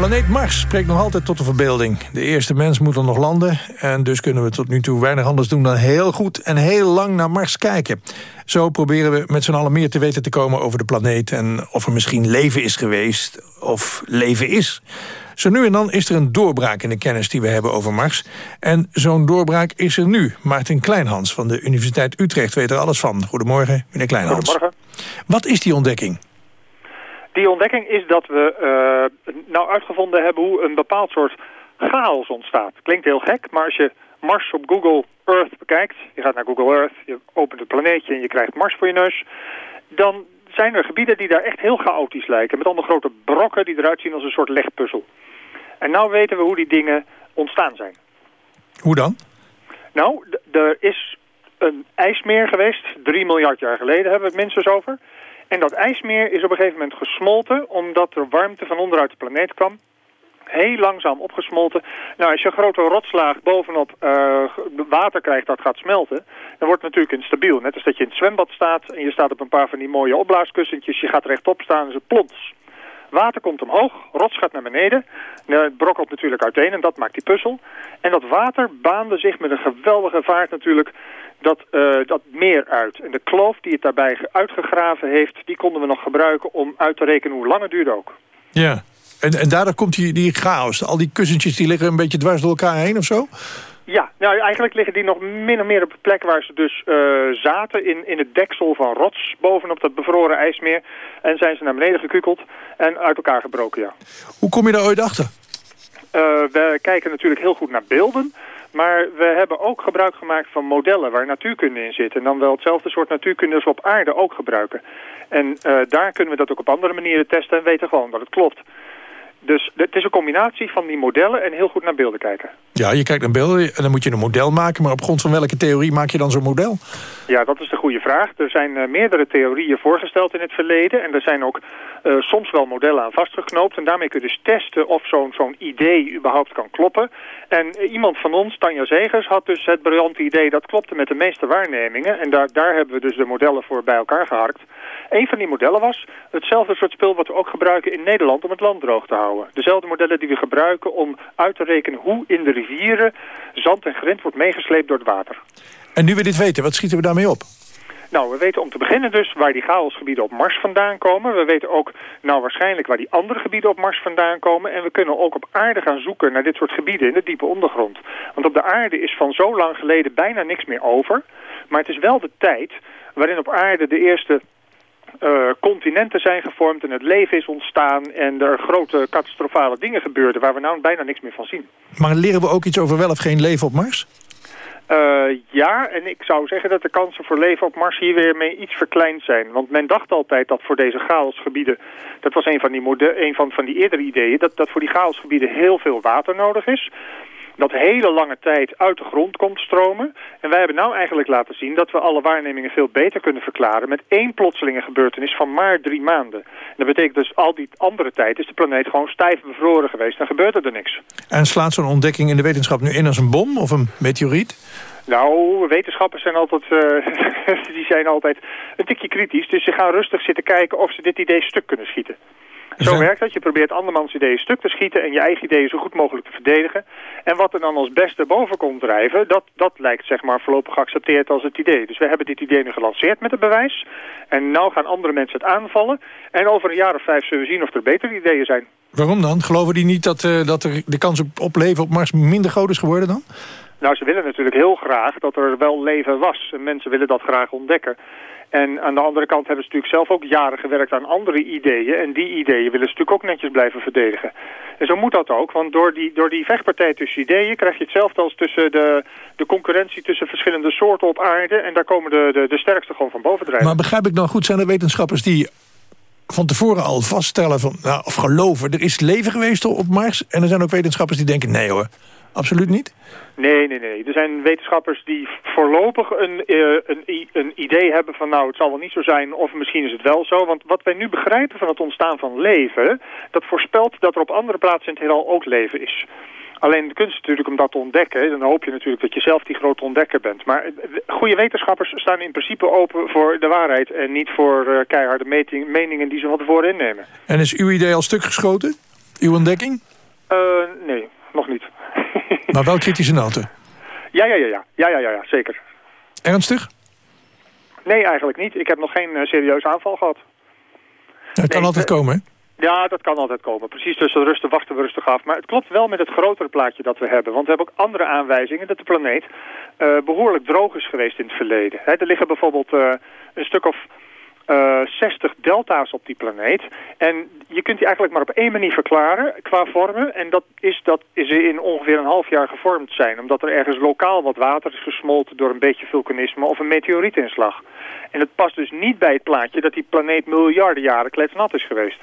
planeet Mars spreekt nog altijd tot de verbeelding. De eerste mens moet er nog landen en dus kunnen we tot nu toe weinig anders doen dan heel goed en heel lang naar Mars kijken. Zo proberen we met z'n allen meer te weten te komen over de planeet en of er misschien leven is geweest of leven is. Zo nu en dan is er een doorbraak in de kennis die we hebben over Mars. En zo'n doorbraak is er nu. Maarten Kleinhans van de Universiteit Utrecht weet er alles van. Goedemorgen, meneer Kleinhans. Goedemorgen. Wat is die ontdekking? Die ontdekking is dat we uh, nou uitgevonden hebben hoe een bepaald soort chaos ontstaat. Klinkt heel gek, maar als je Mars op Google Earth bekijkt... je gaat naar Google Earth, je opent het planeetje en je krijgt Mars voor je neus... dan zijn er gebieden die daar echt heel chaotisch lijken. Met allemaal grote brokken die eruit zien als een soort legpuzzel. En nou weten we hoe die dingen ontstaan zijn. Hoe dan? Nou, er is een ijsmeer geweest, 3 miljard jaar geleden hebben we het minstens over. En dat ijsmeer is op een gegeven moment gesmolten omdat er warmte van onderuit de planeet kwam. Heel langzaam opgesmolten. Nou, als je een grote rotslaag bovenop uh, water krijgt dat gaat smelten, dan wordt het natuurlijk instabiel. Net als dat je in het zwembad staat en je staat op een paar van die mooie opblaaskussentjes, je gaat rechtop staan en ze plons. Water komt omhoog, rots gaat naar beneden. Het brokkelt natuurlijk uiteen en dat maakt die puzzel. En dat water baande zich met een geweldige vaart natuurlijk dat, uh, dat meer uit. En de kloof die het daarbij uitgegraven heeft, die konden we nog gebruiken om uit te rekenen hoe lang het duurde ook. Ja, en, en daardoor komt die, die chaos. Al die kussentjes die liggen een beetje dwars door elkaar heen of zo? Ja, nou eigenlijk liggen die nog min of meer op de plek waar ze dus uh, zaten in, in het deksel van rots bovenop dat bevroren ijsmeer. En zijn ze naar beneden gekukeld en uit elkaar gebroken, ja. Hoe kom je daar ooit achter? Uh, we kijken natuurlijk heel goed naar beelden. Maar we hebben ook gebruik gemaakt van modellen waar natuurkunde in zit. En dan wel hetzelfde soort natuurkunde als we op aarde ook gebruiken. En uh, daar kunnen we dat ook op andere manieren testen en weten gewoon dat het klopt. Dus het is een combinatie van die modellen en heel goed naar beelden kijken. Ja, je kijkt naar beelden en dan moet je een model maken. Maar op grond van welke theorie maak je dan zo'n model? Ja, dat is de goede vraag. Er zijn uh, meerdere theorieën voorgesteld in het verleden. En er zijn ook uh, soms wel modellen aan vastgeknoopt. En daarmee kun je dus testen of zo'n zo'n idee überhaupt kan kloppen. En uh, iemand van ons, Tanja Zegers, had dus het briljante idee... dat klopte met de meeste waarnemingen. En daar, daar hebben we dus de modellen voor bij elkaar geharkt. Een van die modellen was hetzelfde soort spul wat we ook gebruiken in Nederland... om het land droog te houden. Dezelfde modellen die we gebruiken om uit te rekenen hoe in de rivieren... zand en grind wordt meegesleept door het water. En nu we dit weten, wat schieten we daarmee op? Nou, we weten om te beginnen dus waar die chaosgebieden op Mars vandaan komen. We weten ook nou waarschijnlijk waar die andere gebieden op Mars vandaan komen. En we kunnen ook op aarde gaan zoeken naar dit soort gebieden in de diepe ondergrond. Want op de aarde is van zo lang geleden bijna niks meer over. Maar het is wel de tijd waarin op aarde de eerste uh, continenten zijn gevormd en het leven is ontstaan... en er grote catastrofale dingen gebeurden waar we nou bijna niks meer van zien. Maar leren we ook iets over wel of geen leven op Mars? Uh, ja, en ik zou zeggen dat de kansen voor leven op Mars hier weer mee iets verkleind zijn. Want men dacht altijd dat voor deze chaosgebieden... dat was een van die, een van, van die eerdere ideeën... Dat, dat voor die chaosgebieden heel veel water nodig is dat hele lange tijd uit de grond komt stromen. En wij hebben nou eigenlijk laten zien dat we alle waarnemingen veel beter kunnen verklaren... met één plotselinge gebeurtenis van maar drie maanden. En dat betekent dus al die andere tijd is de planeet gewoon stijf bevroren geweest en gebeurt er niks. En slaat zo'n ontdekking in de wetenschap nu in als een bom of een meteoriet? Nou, wetenschappers zijn altijd, uh, [laughs] die zijn altijd een tikje kritisch. Dus ze gaan rustig zitten kijken of ze dit idee stuk kunnen schieten. Zo werkt dat. Je probeert andermans ideeën stuk te schieten en je eigen ideeën zo goed mogelijk te verdedigen. En wat er dan als beste boven komt drijven, dat, dat lijkt zeg maar voorlopig geaccepteerd als het idee. Dus we hebben dit idee nu gelanceerd met het bewijs. En nu gaan andere mensen het aanvallen. En over een jaar of vijf zullen we zien of er betere ideeën zijn. Waarom dan? Geloven die niet dat, uh, dat er de kans op, op leven op Mars minder groot is geworden dan? Nou, ze willen natuurlijk heel graag dat er wel leven was. En mensen willen dat graag ontdekken. En aan de andere kant hebben ze natuurlijk zelf ook jaren gewerkt aan andere ideeën. En die ideeën willen ze natuurlijk ook netjes blijven verdedigen. En zo moet dat ook, want door die, door die vechtpartij tussen ideeën... krijg je hetzelfde als tussen de, de concurrentie tussen verschillende soorten op aarde. En daar komen de, de, de sterkste gewoon van bovendrijven. Maar begrijp ik dan goed, zijn er wetenschappers die van tevoren al vaststellen... Van, nou, of geloven, er is leven geweest op Mars... en er zijn ook wetenschappers die denken, nee hoor, absoluut niet? Nee, nee, nee. Er zijn wetenschappers die voorlopig een, uh, een, een, idee hebben van nou, het zal wel niet zo zijn of misschien is het wel zo. Want wat wij nu begrijpen van het ontstaan van leven, dat voorspelt dat er op andere plaatsen in het heelal ook leven is. Alleen de kunst is natuurlijk om dat te ontdekken. Dan hoop je natuurlijk dat je zelf die grote ontdekker bent. Maar goede wetenschappers staan in principe open voor de waarheid... en niet voor uh, keiharde meningen die ze van tevoren innemen. En is uw idee al stuk geschoten? uw ontdekking? Uh, nee, nog niet. [laughs] maar wel kritische noten? Ja, ja, ja, ja. Ja, ja, ja, ja zeker. Ernstig? Nee, eigenlijk niet. Ik heb nog geen uh, serieuze aanval gehad. Dat kan altijd komen, hè? Ja, dat kan altijd komen. Precies, dus rustig wachten we rustig af. Maar het klopt wel met het grotere plaatje dat we hebben. Want we hebben ook andere aanwijzingen dat de planeet uh, behoorlijk droog is geweest in het verleden. He, er liggen bijvoorbeeld een stuk of uh, 60 delta's op die planeet. En je kunt die eigenlijk maar op één manier verklaren qua vormen. En dat is dat ze in ongeveer een half jaar gevormd zijn. Omdat er ergens lokaal wat water is gesmolten door een beetje vulkanisme of een meteorietinslag. En het past dus niet bij het plaatje dat die planeet miljarden jaren kletsnat is geweest.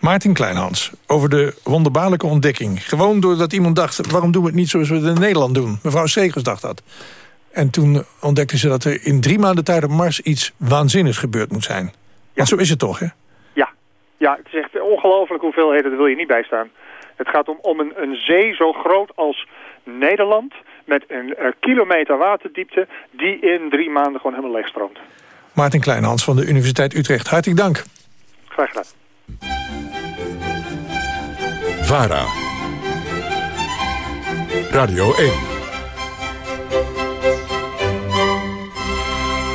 Maarten Kleinhans, over de wonderbaarlijke ontdekking. Gewoon doordat iemand dacht, waarom doen we het niet zoals we het in Nederland doen? Mevrouw Segers dacht dat. En toen ontdekte ze dat er in drie maanden tijd op Mars iets waanzinnigs gebeurd moet zijn. Ja. zo is het toch, hè? Ja, ja het is echt ongelooflijk hoeveelheden, daar wil je niet bij staan. Het gaat om, om een, een zee zo groot als Nederland... met een uh, kilometer waterdiepte die in drie maanden gewoon helemaal leegstroomt. Maarten Kleinhans van de Universiteit Utrecht, hartelijk dank. Graag gedaan. VARA. Radio 1.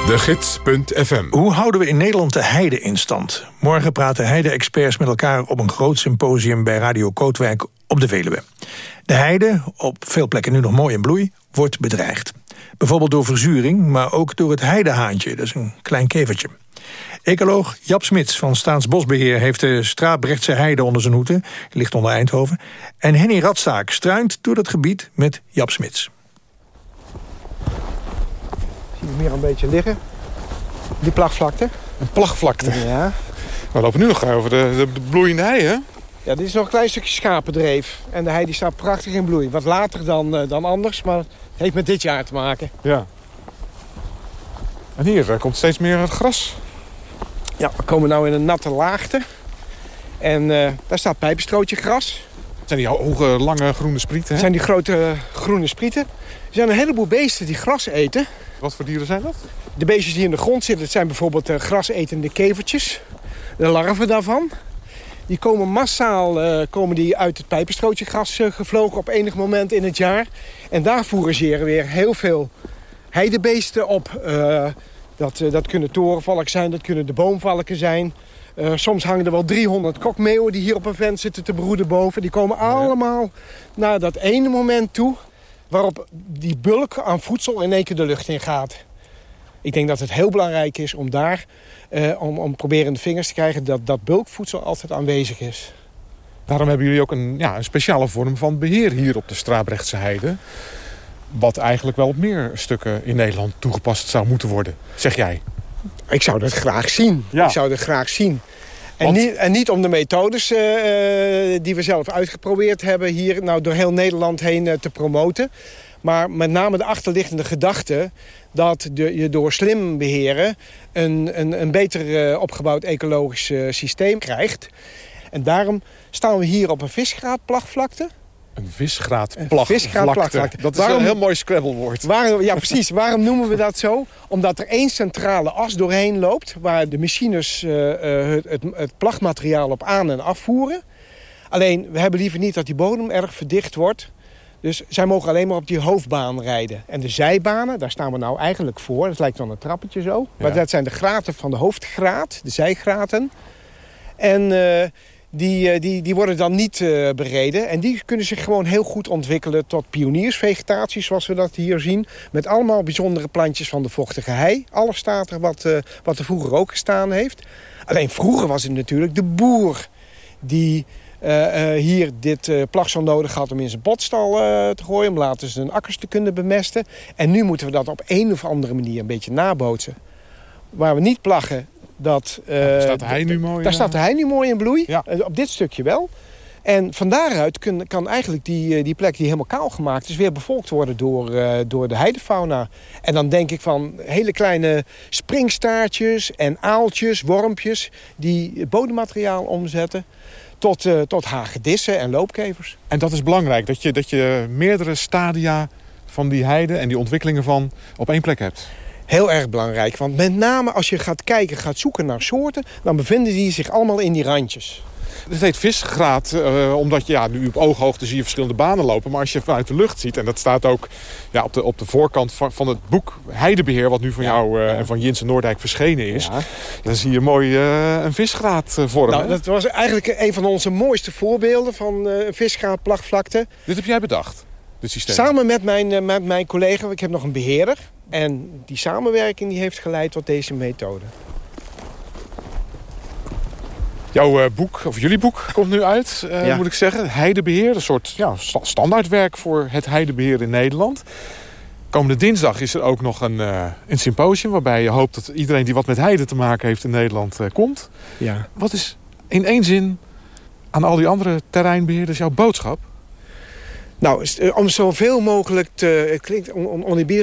De Gids.fm. Hoe houden we in Nederland de heide in stand? Morgen praten heide-experts met elkaar op een groot symposium... bij Radio Kootwijk op de Veluwe. De heide, op veel plekken nu nog mooi in bloei, wordt bedreigd. Bijvoorbeeld door verzuring, maar ook door het heidehaantje. Dat is een klein kevertje. Ecoloog Jap Smits van Staatsbosbeheer heeft de Straaprechtse heide onder zijn hoede. ligt onder Eindhoven. En Henny Radstaak struint door dat gebied met Jap Smits. Meer een beetje liggen. Die plagvlakte. Een plagvlakte? Ja. We lopen nu nog over de, de, bloeiende hei, hè? Ja, dit is nog een klein stukje schapendreef. En de hei die staat prachtig in bloei. Wat later dan, uh, dan anders, maar het heeft met dit jaar te maken. Ja. En hier komt steeds meer gras. Ja, we komen nu in een natte laagte. En uh, daar staat pijpenstrootje gras. Het zijn die hoge, lange groene sprieten, hè? Het zijn die grote groene sprieten. Er zijn een heleboel beesten die gras eten. Wat voor dieren zijn dat? De beestjes die in de grond zitten, dat zijn bijvoorbeeld uh, grasetende kevertjes. De larven daarvan. Die komen massaal uh, komen die uit het pijpenstrootje gras uh, gevlogen op enig moment in het jaar. En daar fourageren weer heel veel heidebeesten op. Uh, dat, dat kunnen torenvalken zijn, dat kunnen de boomvalken zijn. soms hangen er wel 300 kokmeeuwen die hier op een vent zitten te broeden boven. Die komen allemaal naar dat ene moment toe waarop die bulk aan voedsel in één keer de lucht in gaat. Ik denk dat het heel belangrijk is om daar, uh, om, om proberen in de vingers te krijgen... dat dat bulkvoedsel altijd aanwezig is. Daarom hebben jullie ook een, ja, een speciale vorm van beheer hier op de Strabrechtse Heide. Wat eigenlijk wel op meer stukken in Nederland toegepast zou moeten worden, zeg jij. Ik zou dat graag zien. Ja. Ik zou dat graag zien. En, Want... niet, en niet om de methodes uh, die we zelf uitgeprobeerd hebben... hier nou door heel Nederland heen uh, te promoten. Maar met name de achterliggende gedachte dat de, je door slim beheren... een, een, een beter uh, opgebouwd ecologisch systeem krijgt. En daarom staan we hier op een visgraatplagvlakte. Een visgraatplagvlakte. Dat is waarom, een heel mooi Scrabblewoord. Waarom, ja, [laughs] precies. waarom noemen we dat zo? Omdat er één centrale as doorheen loopt... waar de machines uh, het, het, het plagmateriaal op aan- en afvoeren. Alleen, we hebben liever niet dat die bodem erg verdicht wordt... Dus zij mogen alleen maar op die hoofdbaan rijden. En de zijbanen, daar staan we nou eigenlijk voor. Dat lijkt wel een trappetje zo. Maar ja. dat zijn de graten van de hoofdgraat, de zijgraten. En uh, die, die, die worden dan niet uh, bereden. En die kunnen zich gewoon heel goed ontwikkelen tot pioniersvegetatie, zoals we dat hier zien. Met allemaal bijzondere plantjes van de vochtige hei. Alles staat er wat, uh, wat er vroeger ook gestaan heeft. Alleen vroeger was het natuurlijk de boer die hier dit uh, plagsel nodig had om in zijn botstal te gooien... om later zijn akkers te kunnen bemesten. En nu moeten we dat op een of andere manier een beetje nabootsen. Waar we niet plaggen, dat... daar staat de hei nu mooi Daar staat nu mooi in bloei. Ja. op dit stukje wel. En van daaruit kun, kan eigenlijk die, die plek die helemaal kaal gemaakt is... weer bevolkt worden door, door de heidefauna. En dan denk ik van hele kleine springstaartjes en aaltjes, wormpjes... die bodemmateriaal omzetten tot, uh, tot hagedissen en loopkevers. En dat is belangrijk, dat je, dat je meerdere stadia van die heide en die ontwikkelingen van op één plek hebt. Heel erg belangrijk, want met name als je gaat kijken, gaat zoeken naar soorten... dan bevinden die zich allemaal in die randjes. Het heet visgraat, uh, omdat ja, nu op ooghoogte zie je verschillende banen lopen. Maar als je vanuit de lucht ziet, en dat staat ook ja, op, de, op de voorkant van, van het boek Heidebeheer... wat nu van jou uh, en van Jinsen Noordijk verschenen is... Ja. dan zie je mooi uh, een visgraat vormen. Nou, dat was eigenlijk een van onze mooiste voorbeelden van visgraatplagvlakte. Dit heb jij bedacht? Samen met mijn, met mijn collega, ik heb nog een beheerder. En die samenwerking die heeft geleid tot deze methode. Jouw uh, boek, of jullie boek, komt nu uit, uh, ja. moet ik zeggen. Heidebeheer, een soort ja, standaardwerk voor het heidebeheer in Nederland. Komende dinsdag is er ook nog een, uh, een symposium... waarbij je hoopt dat iedereen die wat met heide te maken heeft in Nederland komt. Ja. Wat is in één zin aan al die andere terreinbeheerders jouw boodschap? Nou, eh, om zoveel mogelijk te, het klinkt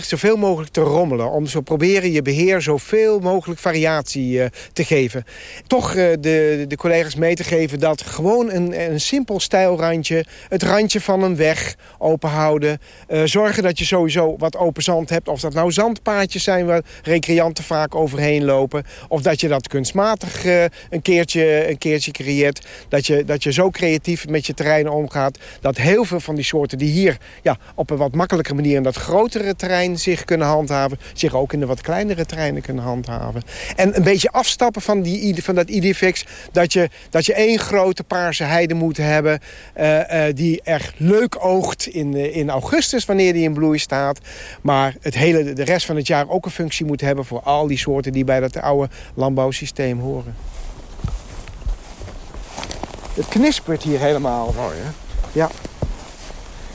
zoveel mogelijk te rommelen. Om zo proberen je beheer zoveel mogelijk variatie uh, te geven. Toch uh, de, de collega's mee te geven dat gewoon een, een simpel stijlrandje... het randje van een weg openhouden. Zorgen dat je sowieso wat open zand hebt. Of dat nou zandpaadjes zijn waar recreanten vaak overheen lopen. Of dat je dat kunstmatig een, keertje, een keertje creëert. Dat je, dat je zo creatief met je terrein omgaat. Dat heel veel van die soorten die hier ja, op een wat makkelijke manier in dat grotere terrein zich kunnen handhaven. Zich ook in de wat kleinere terreinen kunnen handhaven. En een beetje afstappen van, die, van dat idifix. Dat je, dat je één grote paarse heide moet hebben. Uh, uh, die erg leuk oogt in, uh, in augustus wanneer die in bloei staat. Maar het hele, de rest van het jaar ook een functie moet hebben voor al die soorten die bij dat oude landbouwsysteem horen. Het knispert hier helemaal. Mooi hè? Ja.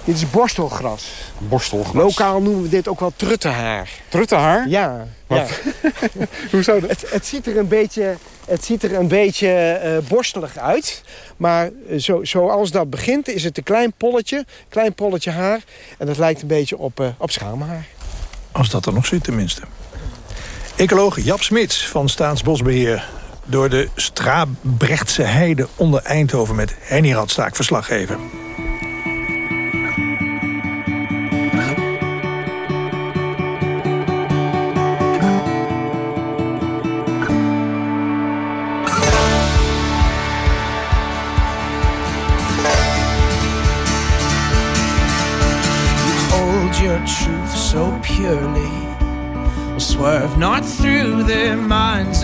Dit is borstelgras. Borstelgras. Lokaal noemen we dit ook wel truttenhaar. Truttenhaar? Ja. ja. [laughs] [laughs] Hoe zou dat? Het, het, ziet er een beetje, het ziet er een beetje uh, borstelig uit. Maar zo, zoals dat begint is het een klein polletje. Klein polletje haar. En dat lijkt een beetje op, uh, op schaamhaar. Als dat er nog zit tenminste. Ecoloog Jap Smits van Staatsbosbeheer door de Strabrechtse heide onder Eindhoven met Henny Radstaak verslaggever.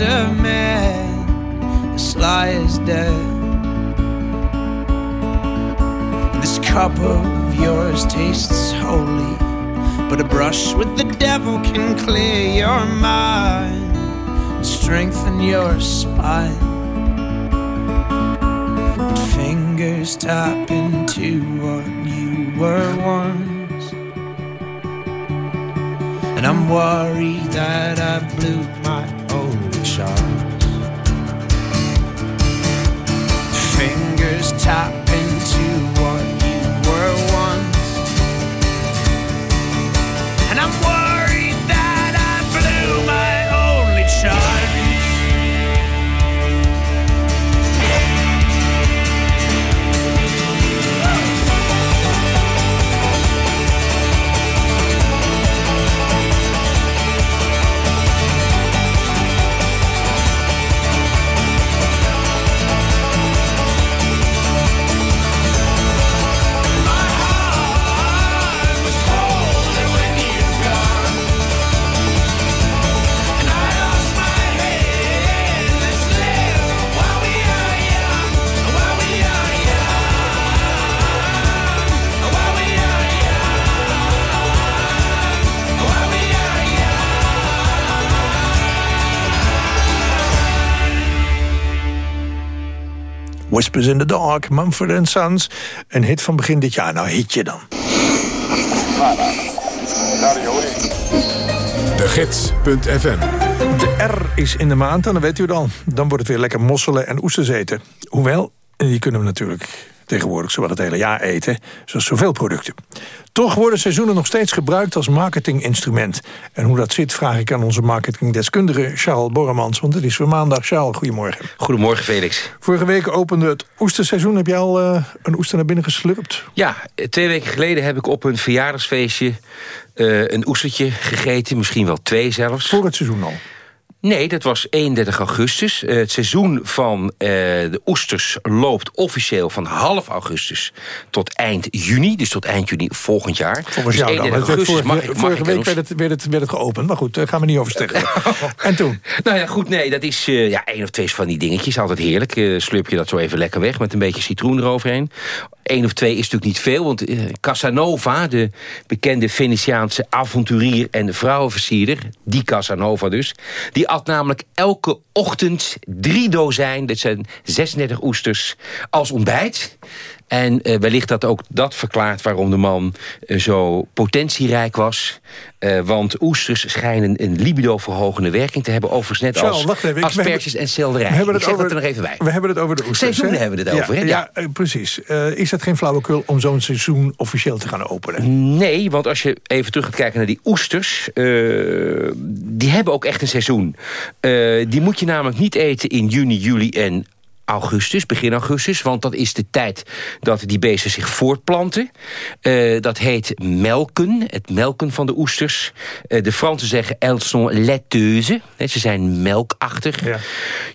Of men. The sly is dead. This cup of yours tastes holy, but a brush with the devil can clear your mind and strengthen your spine. fingers tap into what you were once. And I'm worried that I blew top. Whispers in the Dark, Mumford Sons. Een hit van begin dit jaar. Nou, hitje dan. De Gids.fm De R is in de maand en dan weet u dan. Dan wordt het weer lekker mosselen en oesters eten. Hoewel, die kunnen we natuurlijk tegenwoordig zowel het hele jaar eten, zoals zoveel producten. Toch worden seizoenen nog steeds gebruikt als marketinginstrument. En hoe dat zit vraag ik aan onze marketingdeskundige Charles Borremans. Want het is voor maandag. Charles, goedemorgen. Goedemorgen Felix. Vorige week opende het oesterseizoen. Heb jij al uh, een oester naar binnen geslurpt? Ja, twee weken geleden heb ik op een verjaardagsfeestje... Uh, een oestertje gegeten, misschien wel twee zelfs. Voor het seizoen al? Nee, dat was 31 augustus. Uh, het seizoen van uh, de oesters loopt officieel van half augustus tot eind juni. Dus tot eind juni volgend jaar. Volgens dus jou dan. augustus vorige mag, week werd het, werd, het, werd het geopend. Maar goed, daar gaan we niet over zeggen. [laughs] en toen? Nou ja, goed, nee, dat is eh, ja, één of twee van die dingetjes. Altijd heerlijk. Eh, slurp je dat zo even lekker weg met een beetje citroen eroverheen. Eén of twee is natuurlijk niet veel, want eh, Casanova... de bekende Venetiaanse avonturier en vrouwenversierder... die Casanova dus... die at namelijk elke ochtend drie dozijn... dat zijn 36 oesters, als ontbijt... En eh, wellicht dat ook dat verklaart waarom de man eh, zo potentierijk was. Eh, want oesters schijnen een libido-verhogende werking te hebben. Overigens net Charles, als wacht even, asperges en selderij. We hebben het over, dat er nog even bij. We hebben het over de oesters. Seizoenen hebben we het over, Ja, hè? ja. precies. Is het geen flauwekul om zo'n seizoen officieel te gaan openen? Nee, want als je even terug gaat kijken naar die oesters... die hebben ook echt een seizoen. Die moet je namelijk niet eten in juni, juli en augustus, begin augustus. Want dat is de tijd dat die beesten zich voortplanten. Eh, dat heet melken, het melken van de oesters. Eh, de Fransen zeggen elles sont laiteuses. Ze zijn melkachtig.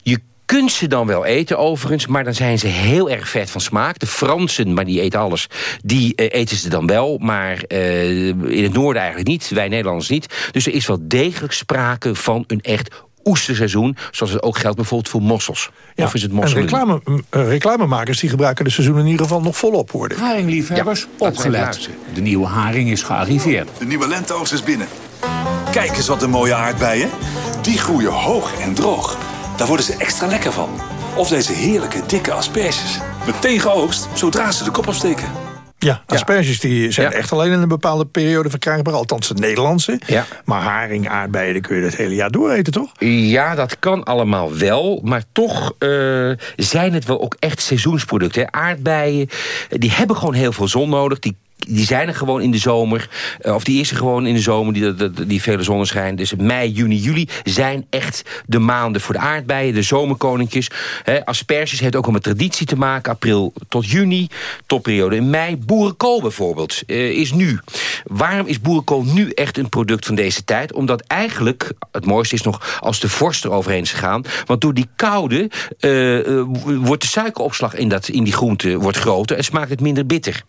Je kunt ze dan wel eten overigens, maar dan zijn ze heel erg vet van smaak. De Fransen, maar die eten alles, die eh, eten ze dan wel. Maar in het noorden eigenlijk niet, wij Nederlanders niet. Dus er is wel degelijk sprake van een echt oesterseizoen. Zoals het ook geldt bijvoorbeeld voor mossels. of is het en mosselen? reclame, eh, reclamemakers die gebruiken de seizoen in ieder geval nog volop worden. Haringliefhebbers, opgelet. De nieuwe haring is gearriveerd. De nieuwe lenteoogst is binnen. Kijk eens wat een mooie aardbeien. Die groeien hoog en droog. Daar worden ze extra lekker van. Of deze heerlijke dikke asperges. Meteen geoogst, zodra ze de kop afsteken. Ja, asperges die zijn echt alleen in een bepaalde periode verkrijgbaar. Althans de Nederlandse. Maar haring, aardbeien, kun je het hele jaar door eten, toch? Ja, dat kan allemaal wel. Maar toch eh, zijn het wel ook echt seizoensproducten. hè. Aardbeien, die hebben gewoon heel veel zon nodig. Die die zijn er gewoon in de zomer. Eh, of die is er gewoon in de zomer, die, die, vele zonneschijn. Dus mei, juni, juli zijn echt de maanden voor de aardbeien. De zomerkoninkjes. Asperges heeft ook al met traditie te maken. April tot juni. Topperiode in mei. Boerenkool bijvoorbeeld eh, is nu. Waarom is boerenkool nu echt een product van deze tijd? Omdat eigenlijk, het mooiste is nog als de vorst eroverheen is gegaan. Want door die koude eh, wordt de suikeropslag in, dat, in die groente wordt groter. En smaakt het minder bitter.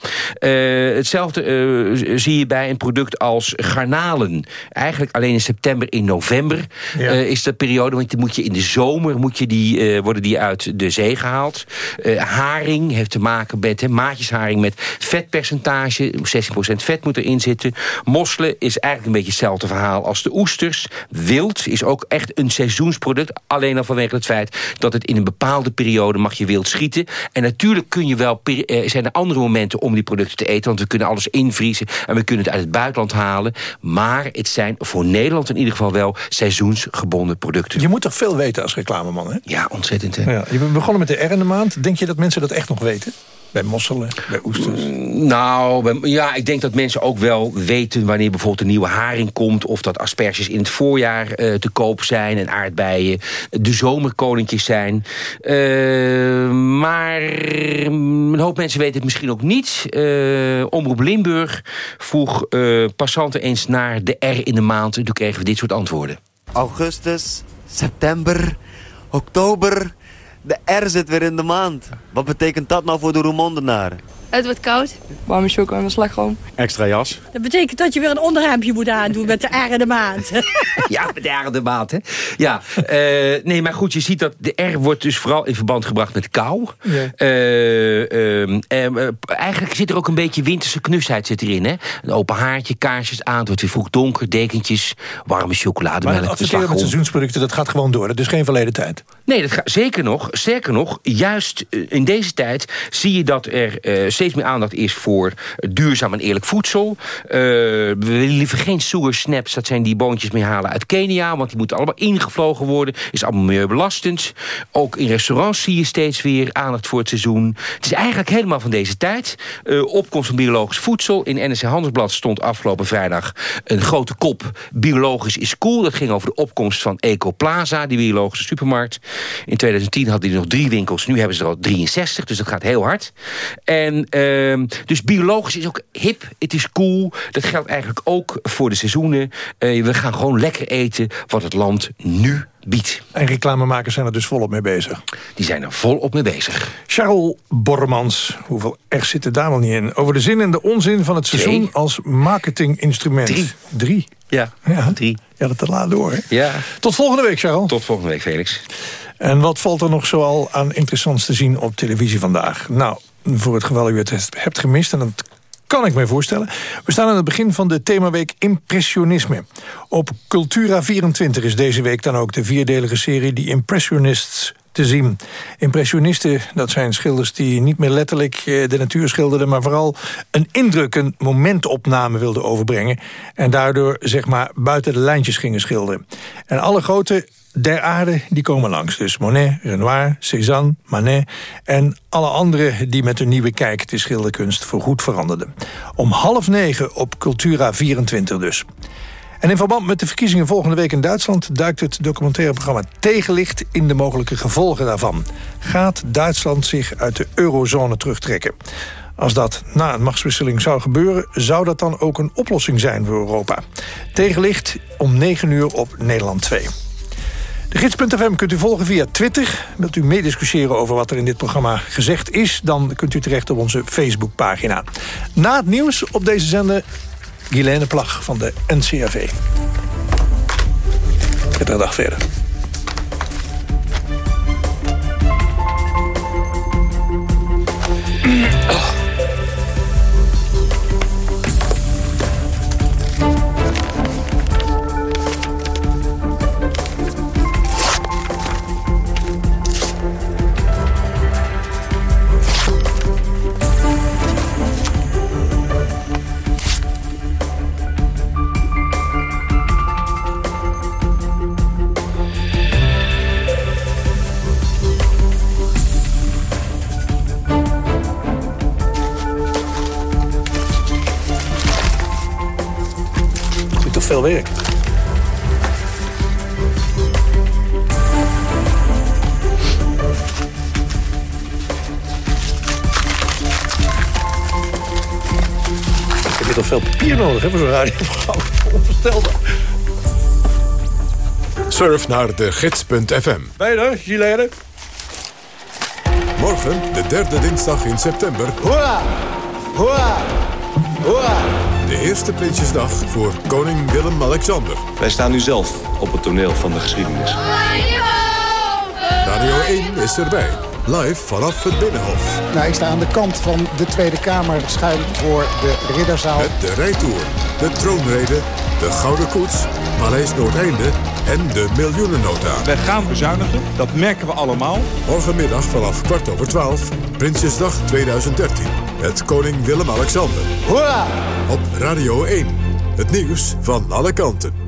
Hetzelfde eh, zie je bij een product als garnalen. Eigenlijk alleen in september, in november Ja. eh, is de periode. Want moet je in de zomer moet je die, eh, worden die uit de zee gehaald. Eh, haring heeft te maken met hè, maatjesharing met vetpercentage. 16% vet moet erin zitten. Mosselen is eigenlijk een beetje hetzelfde verhaal als de oesters. Wild is ook echt een seizoensproduct. Alleen al vanwege het feit dat het in een bepaalde periode mag je wild schieten. En natuurlijk kun je wel, zijn er andere momenten om die producten te eten. Want we kunnen alles invriezen en we kunnen het uit het buitenland halen. Maar het zijn voor Nederland in ieder geval wel seizoensgebonden producten. Je moet toch veel weten als reclameman, hè? Ja, ontzettend. Hè? Ja, je bent begonnen met de R in de maand. Denk je dat mensen dat echt nog weten? Bij mosselen, bij oesters? Nou, bij- ja, ik denk dat mensen ook wel weten wanneer bijvoorbeeld een nieuwe haring komt... of dat asperges in het voorjaar eh, te koop zijn en aardbeien de zomerkoninkjes zijn. Eh, maar een hoop mensen weten het misschien ook niet. Eh, Omroep Limburg vroeg eh, passanten eens naar de R in de maand... en toen kregen we dit soort antwoorden. Augustus, september, oktober. De R zit weer in de maand. Wat betekent dat nou voor de Roermondenaren? Het wordt koud. Warme choco en slagroom. Extra jas. Dat betekent dat je weer een onderhemdje moet aandoen met de R in de maand. [laughs] Ja, met de R in de maand, hè? Ja, eh, nee, maar goed, je ziet dat de R wordt dus vooral in verband gebracht met kou. Ja. Eh, ehm, ehm, eh, eigenlijk zit er ook een beetje winterse knusheid zit erin, hè? Een open haartje, kaarsjes aan, het wordt weer vroeg donker, dekentjes, warme chocolademelk, Maar de adverteren met seizoensproducten, dat gaat gewoon door. Dat is geen verleden tijd. Nee, dat gaat zeker nog. Sterker nog, juist in deze tijd zie je dat er eh, steeds meer aandacht is voor duurzaam en eerlijk voedsel. Eh, we willen liever geen sugar snaps, dat zijn die boontjes mee halen uit Kenia, want die moeten allemaal ingevlogen worden. Is allemaal milieubelastend. Ook in restaurants zie je steeds weer aandacht voor het seizoen. Het is eigenlijk helemaal van deze tijd. Eh, opkomst van biologisch voedsel. In NRC Handelsblad stond afgelopen vrijdag een grote kop. Biologisch is cool. Dat ging over de opkomst van Ecoplaza, die biologische supermarkt. In 2010 hadden die nog drie winkels. Nu hebben ze er al 63, dus dat gaat heel hard. En ehm, dus biologisch is ook hip. Het is cool. Dat geldt eigenlijk ook voor de seizoenen. Eh, we gaan gewoon lekker eten wat het land nu biedt. En reclamemakers zijn er dus volop mee bezig. Die zijn er volop mee bezig. Charles Bormans, hoeveel R zitten daar wel niet in? Over de zin en de onzin van het seizoen Twee. als marketinginstrument. Drie. Drie? Ja, Ja. drie. Ja, dat te laat door. hè? Ja. Tot volgende week, Charles. Tot volgende week, Felix. En wat valt er nog zoal aan interessants te zien op televisie vandaag? Nou, voor het geval u het hebt gemist, en dat kan ik mij voorstellen. We staan aan het begin van de themaweek Impressionisme. Op Cultura 24 is deze week dan ook de vierdelige serie The Impressionists te zien. Impressionisten, dat zijn schilders die niet meer letterlijk eh, de natuur schilderden... maar vooral een indruk, een momentopname wilden overbrengen... en daardoor, zeg maar, buiten de lijntjes gingen schilderen. En alle grote der aarde, die komen langs. Dus Monet, Renoir, Cézanne, Manet... en alle anderen die met hun nieuwe kijk de schilderkunst voorgoed veranderden. Om half negen op Cultura 24 dus. En in verband met de verkiezingen volgende week in Duitsland... duikt het documentaire programma Tegenlicht in de mogelijke gevolgen daarvan. Gaat Duitsland zich uit de eurozone terugtrekken? Als dat na een machtswisseling zou gebeuren... zou dat dan ook een oplossing zijn voor Europa? Tegenlicht om 9 uur op Nederland 2. De gids.fm kunt u volgen via Twitter. Wilt u meediscussiëren over wat er in dit programma gezegd is... dan kunt u terecht op onze Facebookpagina. Na het nieuws op deze zender... Guilaine Plag van de NCRV. Prettige dag verder. Zit nodig hè, voor zo'n radioprogramma. Onvoorstelbaar. Surf naar de gids.fm. Er, Gilere? Morgen, de derde dinsdag in september... Hoera! Hoera! Hoera! de eerste Prinsjesdag voor koning Willem-Alexander. Wij staan nu zelf op het toneel van de geschiedenis. Radio 1 is erbij. Live vanaf het Binnenhof. Nou, ik sta aan de kant van de Tweede Kamer schuin voor de Ridderzaal. Met de rijtour, de troonrede, de Gouden Koets, Paleis Noordeinde en de miljoenennota. Wij gaan bezuinigen, dat merken we allemaal. Morgenmiddag vanaf kwart over twaalf, Prinsjesdag 2013. Met koning Willem-Alexander. Hoera! Op Radio 1. Het nieuws van alle kanten.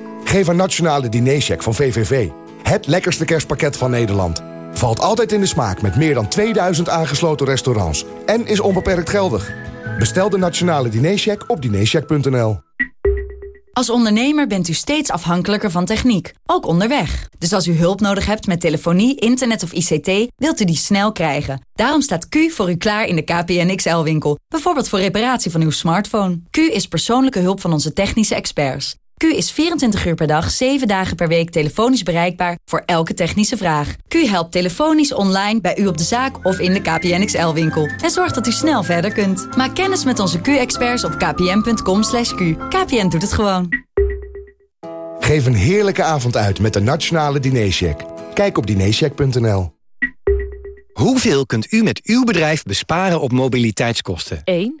Geef een nationale dinercheck van VVV. Het lekkerste kerstpakket van Nederland. Valt altijd in de smaak met meer dan 2000 aangesloten restaurants. En is onbeperkt geldig. Bestel de nationale dinercheck op dinercheck.nl. Als ondernemer bent u steeds afhankelijker van techniek, ook onderweg. Dus als u hulp nodig hebt met telefonie, internet of ICT, wilt u die snel krijgen. Daarom staat Q voor u klaar in de KPN XL-winkel. Bijvoorbeeld voor reparatie van uw smartphone. Q is persoonlijke hulp van onze technische experts. Q is 24 uur per dag, 7 dagen per week telefonisch bereikbaar voor elke technische vraag. Q helpt telefonisch online bij u op de zaak of in de KPN XL-winkel. En zorgt dat u snel verder kunt. Maak kennis met onze Q-experts op kpn.com. /q. KPN doet het gewoon. Geef een heerlijke avond uit met de nationale dinercheck. Kijk op dinercheck.nl. Hoeveel kunt u met uw bedrijf besparen op mobiliteitskosten? 1,